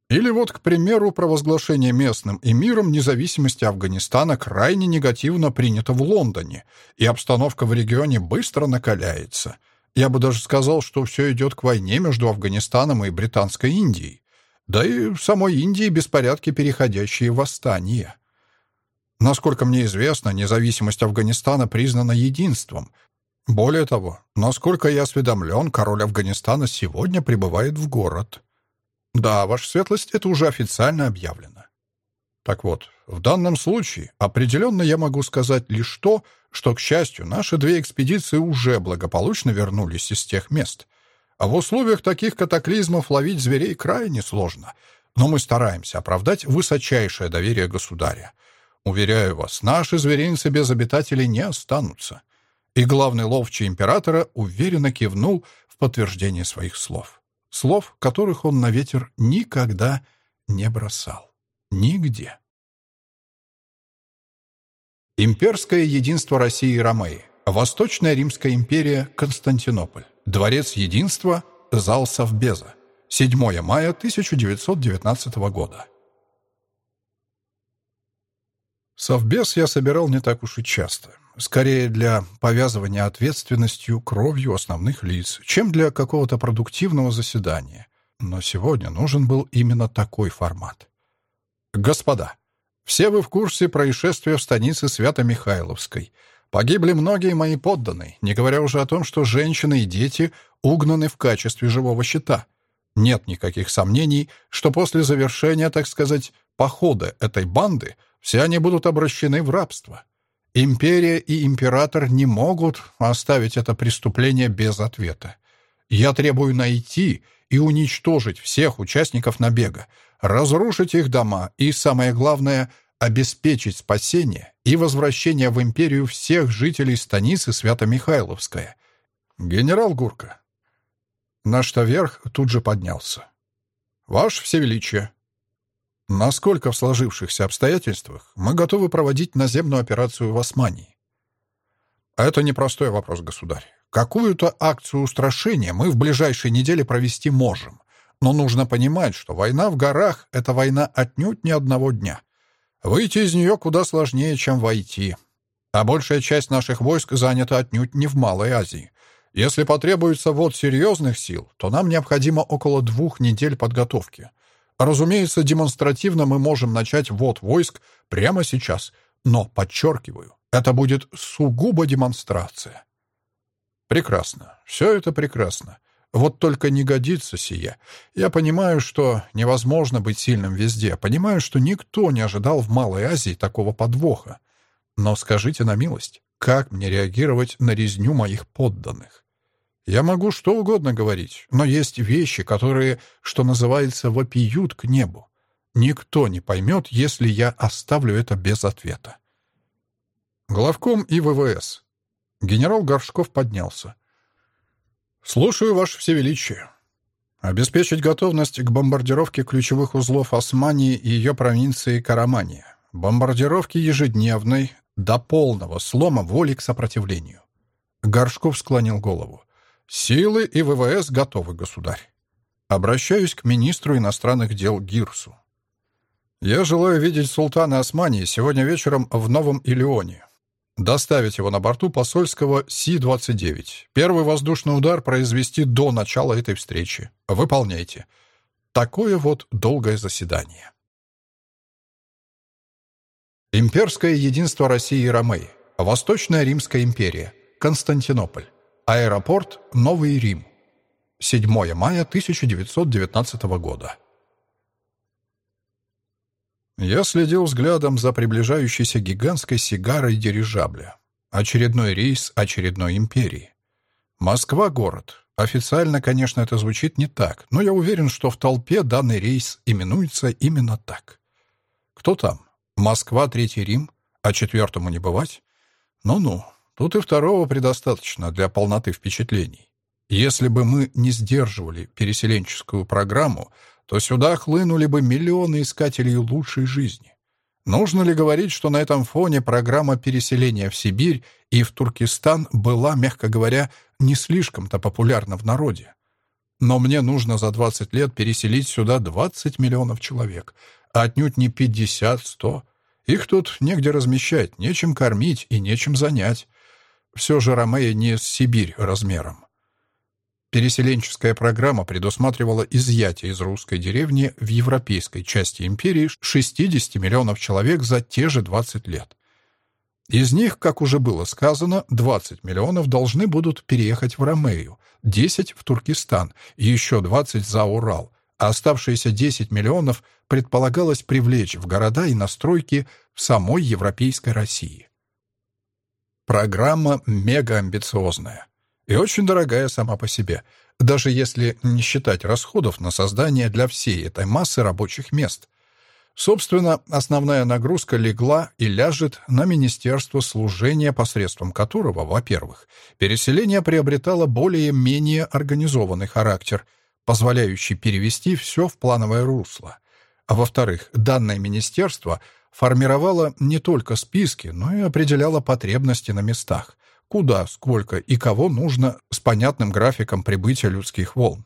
Или вот, к примеру, провозглашение местным эмиром независимости Афганистана крайне негативно принято в Лондоне, и обстановка в регионе быстро накаляется. Я бы даже сказал, что все идет к войне между Афганистаном и Британской Индией. Да и в самой Индии беспорядки, переходящие в восстание. Насколько мне известно, независимость Афганистана признана единством, более того, насколько я осведомлен, король Афганистана сегодня прибывает в город. Да, ваша светлость, это уже официально объявлено. Так вот, в данном случае определенно я могу сказать лишь то, что, к счастью, наши две экспедиции уже благополучно вернулись из тех мест. А в условиях таких катаклизмов ловить зверей крайне сложно. Но мы стараемся оправдать высочайшее доверие государя. Уверяю вас, наши зверинцы без обитателей не останутся и главный ловчий императора уверенно кивнул в подтверждение своих слов. Слов, которых он на ветер никогда не бросал. Нигде. Имперское единство России и Ромеи. Восточная Римская империя, Константинополь. Дворец единства, зал Совбеза. 7 мая 1919 года. Совбез я собирал не так уж и часто скорее для повязывания ответственностью кровью основных лиц, чем для какого-то продуктивного заседания. Но сегодня нужен был именно такой формат. Господа, все вы в курсе происшествия в станице Свято-Михайловской. Погибли многие мои подданные, не говоря уже о том, что женщины и дети угнаны в качестве живого щита. Нет никаких сомнений, что после завершения, так сказать, похода этой банды все они будут обращены в рабство. Империя и император не могут оставить это преступление без ответа. Я требую найти и уничтожить всех участников набега, разрушить их дома и, самое главное, обеспечить спасение и возвращение в империю всех жителей станицы Свято-Михайловская. Генерал Гурка. Наш Таверх тут же поднялся. «Ваше Всевеличие, Насколько в сложившихся обстоятельствах мы готовы проводить наземную операцию в Османии? Это непростой вопрос, государь. Какую-то акцию устрашения мы в ближайшие недели провести можем. Но нужно понимать, что война в горах — это война отнюдь не одного дня. Выйти из нее куда сложнее, чем войти. А большая часть наших войск занята отнюдь не в Малой Азии. Если потребуется ввод серьезных сил, то нам необходимо около двух недель подготовки. Разумеется, демонстративно мы можем начать ввод войск прямо сейчас, но, подчеркиваю, это будет сугубо демонстрация. Прекрасно. Все это прекрасно. Вот только не годится сие. Я понимаю, что невозможно быть сильным везде. Понимаю, что никто не ожидал в Малой Азии такого подвоха. Но скажите на милость, как мне реагировать на резню моих подданных? Я могу что угодно говорить, но есть вещи, которые, что называется, вопиют к небу. Никто не поймет, если я оставлю это без ответа. Главком и ВВС. Генерал Горшков поднялся. «Слушаю, Ваше Всевеличие». Обеспечить готовность к бомбардировке ключевых узлов Османии и ее провинции Карамания. Бомбардировки ежедневной, до полного слома воли к сопротивлению. Горшков склонил голову. «Силы и ВВС готовы, государь. Обращаюсь к министру иностранных дел Гирсу. Я желаю видеть султана Османии сегодня вечером в Новом Илеоне. Доставить его на борту посольского Си-29. Первый воздушный удар произвести до начала этой встречи. Выполняйте. Такое вот долгое заседание. Имперское единство России и Ромеи. Восточная Римская империя. Константинополь. Аэропорт Новый Рим. 7 мая 1919 года. Я следил взглядом за приближающейся гигантской сигарой дирижабля. Очередной рейс очередной империи. Москва — город. Официально, конечно, это звучит не так, но я уверен, что в толпе данный рейс именуется именно так. Кто там? Москва, Третий Рим? А четвертому не бывать? Ну-ну, тут и второго предостаточно для полноты впечатлений. Если бы мы не сдерживали переселенческую программу, то сюда хлынули бы миллионы искателей лучшей жизни. Нужно ли говорить, что на этом фоне программа переселения в Сибирь и в Туркестан была, мягко говоря, не слишком-то популярна в народе? Но мне нужно за 20 лет переселить сюда 20 миллионов человек, а отнюдь не 50-100. Их тут негде размещать, нечем кормить и нечем занять. Все же Ромея не с Сибирь размером. Переселенческая программа предусматривала изъятие из русской деревни в европейской части империи 60 миллионов человек за те же 20 лет. Из них, как уже было сказано, 20 миллионов должны будут переехать в Ромею, 10 в Туркестан еще 20 за Урал, а оставшиеся 10 миллионов предполагалось привлечь в города и настройки в самой европейской России. Программа мегаамбициозная и очень дорогая сама по себе, даже если не считать расходов на создание для всей этой массы рабочих мест. Собственно, основная нагрузка легла и ляжет на Министерство служения, посредством которого, во-первых, переселение приобретало более-менее организованный характер, позволяющий перевести все в плановое русло. А во-вторых, данное министерство формировало не только списки, но и определяло потребности на местах, куда, сколько и кого нужно с понятным графиком прибытия людских волн.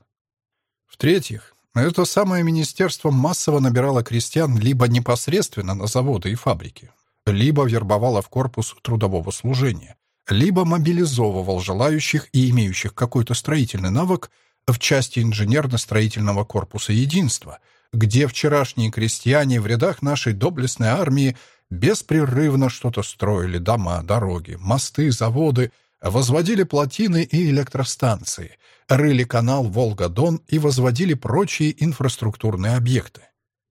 В-третьих, это самое министерство массово набирало крестьян либо непосредственно на заводы и фабрики, либо вербовало в корпус трудового служения, либо мобилизовывал желающих и имеющих какой-то строительный навык в части инженерно-строительного корпуса единства, где вчерашние крестьяне в рядах нашей доблестной армии беспрерывно что-то строили, дома, дороги, мосты, заводы, возводили плотины и электростанции, рыли канал Волга-Дон и возводили прочие инфраструктурные объекты.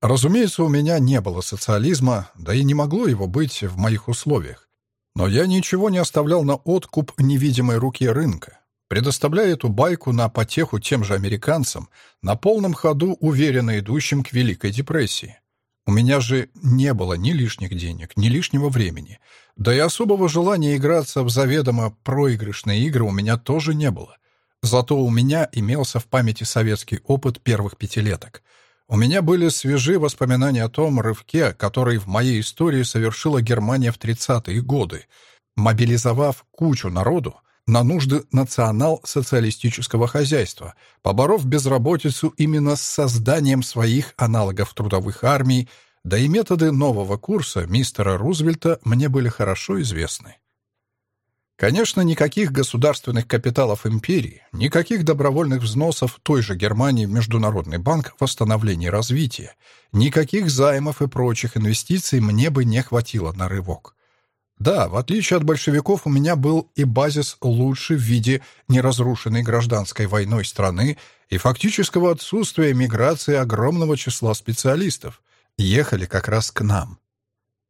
Разумеется, у меня не было социализма, да и не могло его быть в моих условиях. Но я ничего не оставлял на откуп невидимой руки рынка, предоставляя эту байку на потеху тем же американцам, на полном ходу уверенно идущим к Великой депрессии. У меня же не было ни лишних денег, ни лишнего времени. Да и особого желания играться в заведомо проигрышные игры у меня тоже не было. Зато у меня имелся в памяти советский опыт первых пятилеток. У меня были свежие воспоминания о том рывке, который в моей истории совершила Германия в 30-е годы, мобилизовав кучу народу, на нужды национал-социалистического хозяйства, поборов безработицу именно с созданием своих аналогов трудовых армий, да и методы нового курса мистера Рузвельта мне были хорошо известны. Конечно, никаких государственных капиталов империи, никаких добровольных взносов той же Германии в Международный банк восстановления и развития, никаких займов и прочих инвестиций мне бы не хватило на рывок. Да, в отличие от большевиков, у меня был и базис лучше в виде неразрушенной гражданской войной страны и фактического отсутствия миграции огромного числа специалистов. Ехали как раз к нам.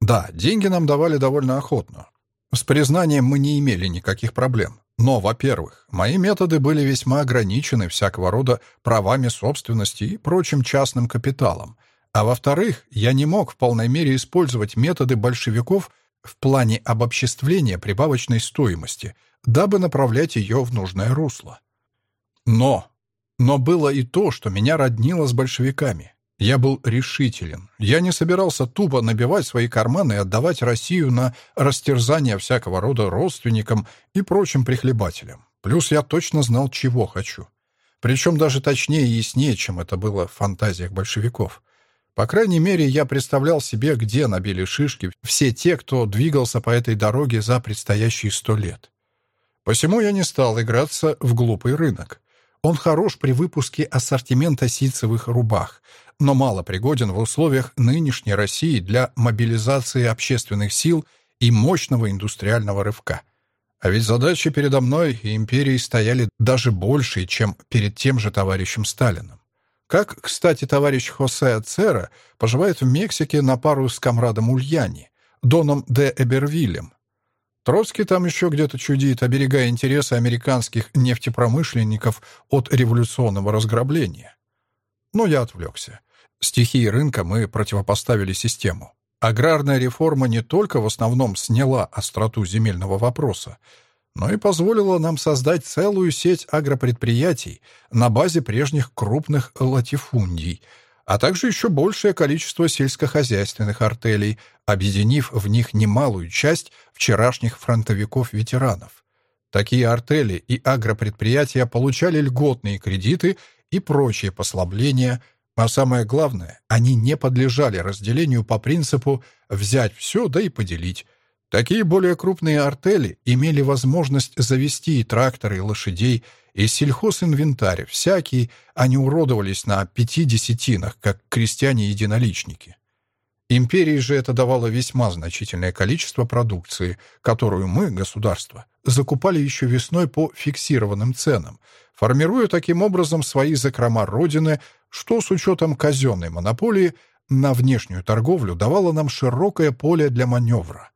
Да, деньги нам давали довольно охотно. С признанием мы не имели никаких проблем. Но, во-первых, мои методы были весьма ограничены всякого рода правами собственности и прочим частным капиталом. А во-вторых, я не мог в полной мере использовать методы большевиков – в плане обобществления прибавочной стоимости, дабы направлять ее в нужное русло. Но, Но было и то, что меня роднило с большевиками. Я был решителен. Я не собирался тупо набивать свои карманы и отдавать Россию на растерзание всякого рода родственникам и прочим прихлебателям. Плюс я точно знал, чего хочу. Причем даже точнее и яснее, чем это было в фантазиях большевиков. По крайней мере, я представлял себе, где набили шишки все те, кто двигался по этой дороге за предстоящие сто лет. Посему я не стал играться в глупый рынок. Он хорош при выпуске ассортимента ситцевых рубах, но мало пригоден в условиях нынешней России для мобилизации общественных сил и мощного индустриального рывка. А ведь задачи передо мной и империей стояли даже большие, чем перед тем же товарищем Сталиным. Как, кстати, товарищ Хосе Цера поживает в Мексике на пару с комрадом Ульяни, Доном де Эбервиллем, Троцкий там еще где-то чудит, оберегая интересы американских нефтепромышленников от революционного разграбления. Но я отвлекся. Стихии рынка мы противопоставили систему. Аграрная реформа не только в основном сняла остроту земельного вопроса, но и позволила нам создать целую сеть агропредприятий на базе прежних крупных латифундий — а также еще большее количество сельскохозяйственных артелей, объединив в них немалую часть вчерашних фронтовиков-ветеранов. Такие артели и агропредприятия получали льготные кредиты и прочие послабления, а самое главное, они не подлежали разделению по принципу «взять все, да и поделить», Такие более крупные артели имели возможность завести и тракторы, и лошадей, и сельхозинвентарь всякий, они уродовались на пяти десятинах, как крестьяне-единоличники. Империи же это давало весьма значительное количество продукции, которую мы, государство, закупали еще весной по фиксированным ценам, формируя таким образом свои закрома Родины, что с учетом казенной монополии на внешнюю торговлю давало нам широкое поле для маневра.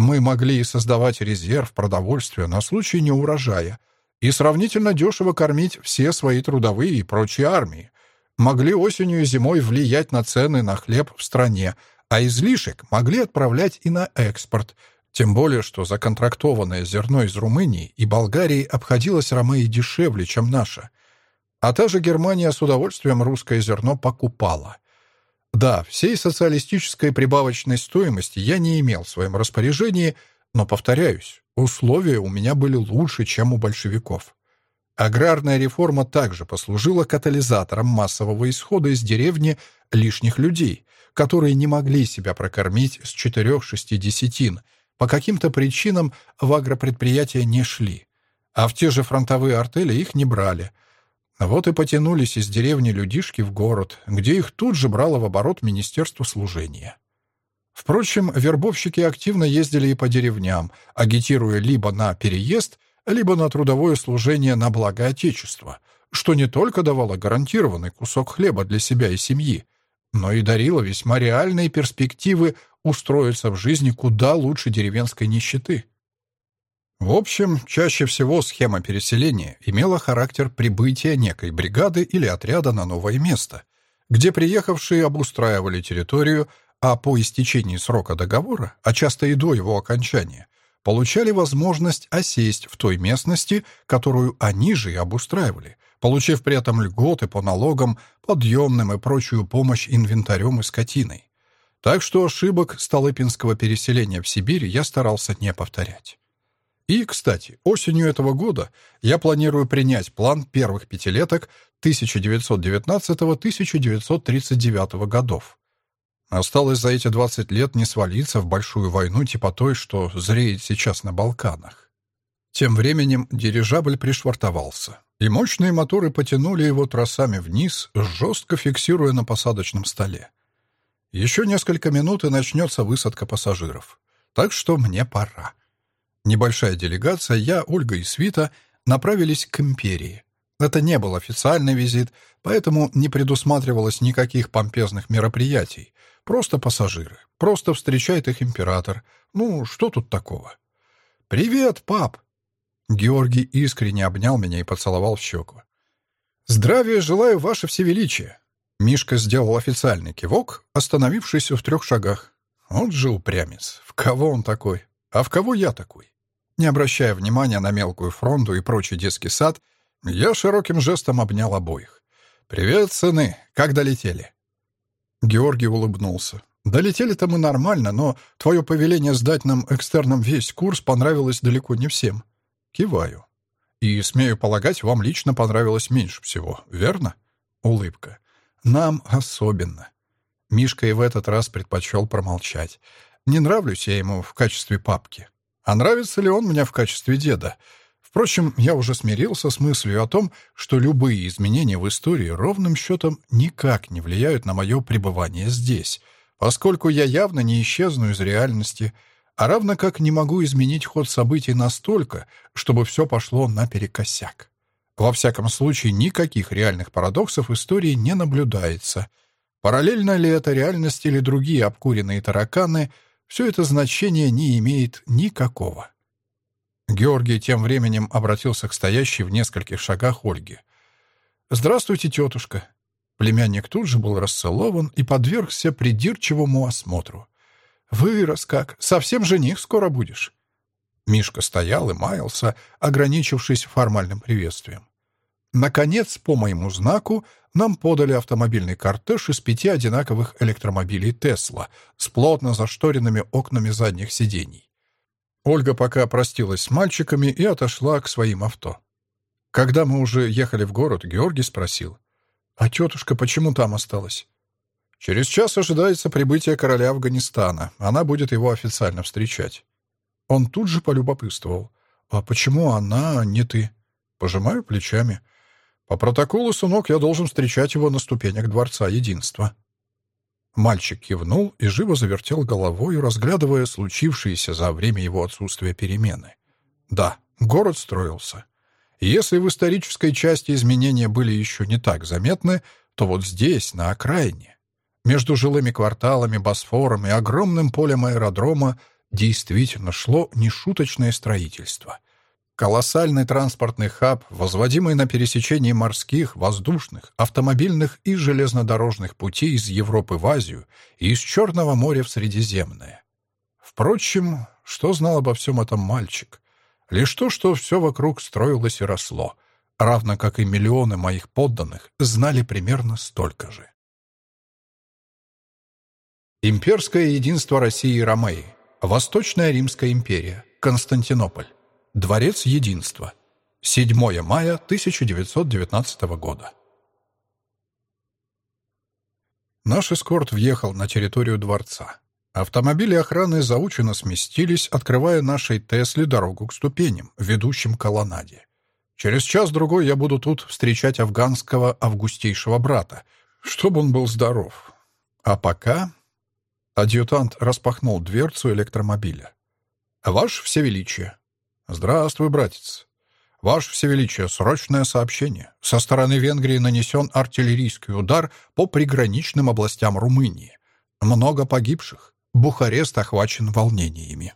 Мы могли создавать резерв продовольствия на случай неурожая и сравнительно дешево кормить все свои трудовые и прочие армии. Могли осенью и зимой влиять на цены на хлеб в стране, а излишек могли отправлять и на экспорт, тем более, что законтрактованное зерно из Румынии и Болгарии обходилось Ромеи дешевле, чем наше. А та же Германия с удовольствием русское зерно покупала — да, всей социалистической прибавочной стоимости я не имел в своем распоряжении, но, повторяюсь, условия у меня были лучше, чем у большевиков. Аграрная реформа также послужила катализатором массового исхода из деревни лишних людей, которые не могли себя прокормить с четырех-шести десятин, по каким-то причинам в агропредприятия не шли, а в те же фронтовые артели их не брали – вот и потянулись из деревни людишки в город, где их тут же брало в оборот Министерство служения. Впрочем, вербовщики активно ездили и по деревням, агитируя либо на переезд, либо на трудовое служение на благо Отечества, что не только давало гарантированный кусок хлеба для себя и семьи, но и дарило весьма реальные перспективы устроиться в жизни куда лучше деревенской нищеты. В общем, чаще всего схема переселения имела характер прибытия некой бригады или отряда на новое место, где приехавшие обустраивали территорию, а по истечении срока договора, а часто и до его окончания, получали возможность осесть в той местности, которую они же и обустраивали, получив при этом льготы по налогам, подъемным и прочую помощь инвентарем и скотиной. Так что ошибок Столыпинского переселения в Сибирь я старался не повторять. И, кстати, осенью этого года я планирую принять план первых пятилеток 1919-1939 годов. Осталось за эти 20 лет не свалиться в большую войну типа той, что зреет сейчас на Балканах. Тем временем дирижабль пришвартовался, и мощные моторы потянули его тросами вниз, жестко фиксируя на посадочном столе. Еще несколько минут и начнется высадка пассажиров. Так что мне пора. Небольшая делегация, я, Ольга и Свита, направились к империи. Это не был официальный визит, поэтому не предусматривалось никаких помпезных мероприятий. Просто пассажиры. Просто встречает их император. Ну, что тут такого? «Привет, пап!» Георгий искренне обнял меня и поцеловал в щеку. «Здравия желаю, ваше всевеличие!» Мишка сделал официальный кивок, остановившись в трех шагах. Вот же упрямец. В кого он такой? А в кого я такой? Не обращая внимания на мелкую фронту и прочий детский сад, Я широким жестом обнял обоих. «Привет, сыны! Как долетели?» Георгий улыбнулся. «Долетели-то мы нормально, но твое повеление сдать нам экстерном весь курс понравилось далеко не всем». Киваю. «И, смею полагать, вам лично понравилось меньше всего, верно?» Улыбка. «Нам особенно». Мишка и в этот раз предпочел промолчать. «Не нравлюсь я ему в качестве папки. А нравится ли он мне в качестве деда?» Впрочем, я уже смирился с мыслью о том, что любые изменения в истории ровным счетом никак не влияют на мое пребывание здесь, поскольку я явно не исчезну из реальности, а равно как не могу изменить ход событий настолько, чтобы все пошло наперекосяк. Во всяком случае, никаких реальных парадоксов истории не наблюдается. Параллельно ли это реальность или другие обкуренные тараканы, все это значение не имеет никакого. Георгий тем временем обратился к стоящей в нескольких шагах Ольге. «Здравствуйте, тетушка». Племянник тут же был расцелован и подвергся придирчивому осмотру. «Вырос как! Совсем жених скоро будешь!» Мишка стоял и маялся, ограничившись формальным приветствием. Наконец, по моему знаку, нам подали автомобильный кортеж из пяти одинаковых электромобилей «Тесла» с плотно зашторенными окнами задних сидений. Ольга пока простилась с мальчиками и отошла к своим авто. Когда мы уже ехали в город, Георгий спросил, «А тетушка почему там осталась?» «Через час ожидается прибытие короля Афганистана. Она будет его официально встречать». Он тут же полюбопытствовал, «А почему она, а не ты?» Пожимаю плечами. «По протоколу, сынок, я должен встречать его на ступенях Дворца Единства». Мальчик кивнул и живо завертел головой, разглядывая случившиеся за время его отсутствия перемены. Да, город строился. Если в исторической части изменения были еще не так заметны, то вот здесь, на окраине, между жилыми кварталами, Босфором и огромным полем аэродрома, действительно шло нешуточное строительство — Колоссальный транспортный хаб, возводимый на пересечении морских, воздушных, автомобильных и железнодорожных путей из Европы в Азию и из Черного моря в Средиземное. Впрочем, что знал обо всем этом мальчик? Лишь то, что все вокруг строилось и росло, равно как и миллионы моих подданных знали примерно столько же. Имперское единство России и Ромеи. Восточная Римская империя. Константинополь. Дворец Единства. 7 мая 1919 года. Наш эскорт въехал на территорию дворца. Автомобили охраны заучено сместились, открывая нашей Тесле дорогу к ступеням, ведущим к колоннаде. Через час-другой я буду тут встречать афганского августейшего брата, чтобы он был здоров. А пока... Адъютант распахнул дверцу электромобиля. «Ваше Всевеличие, «Здравствуй, братец. Ваше Всевеличие, срочное сообщение. Со стороны Венгрии нанесен артиллерийский удар по приграничным областям Румынии. Много погибших. Бухарест охвачен волнениями».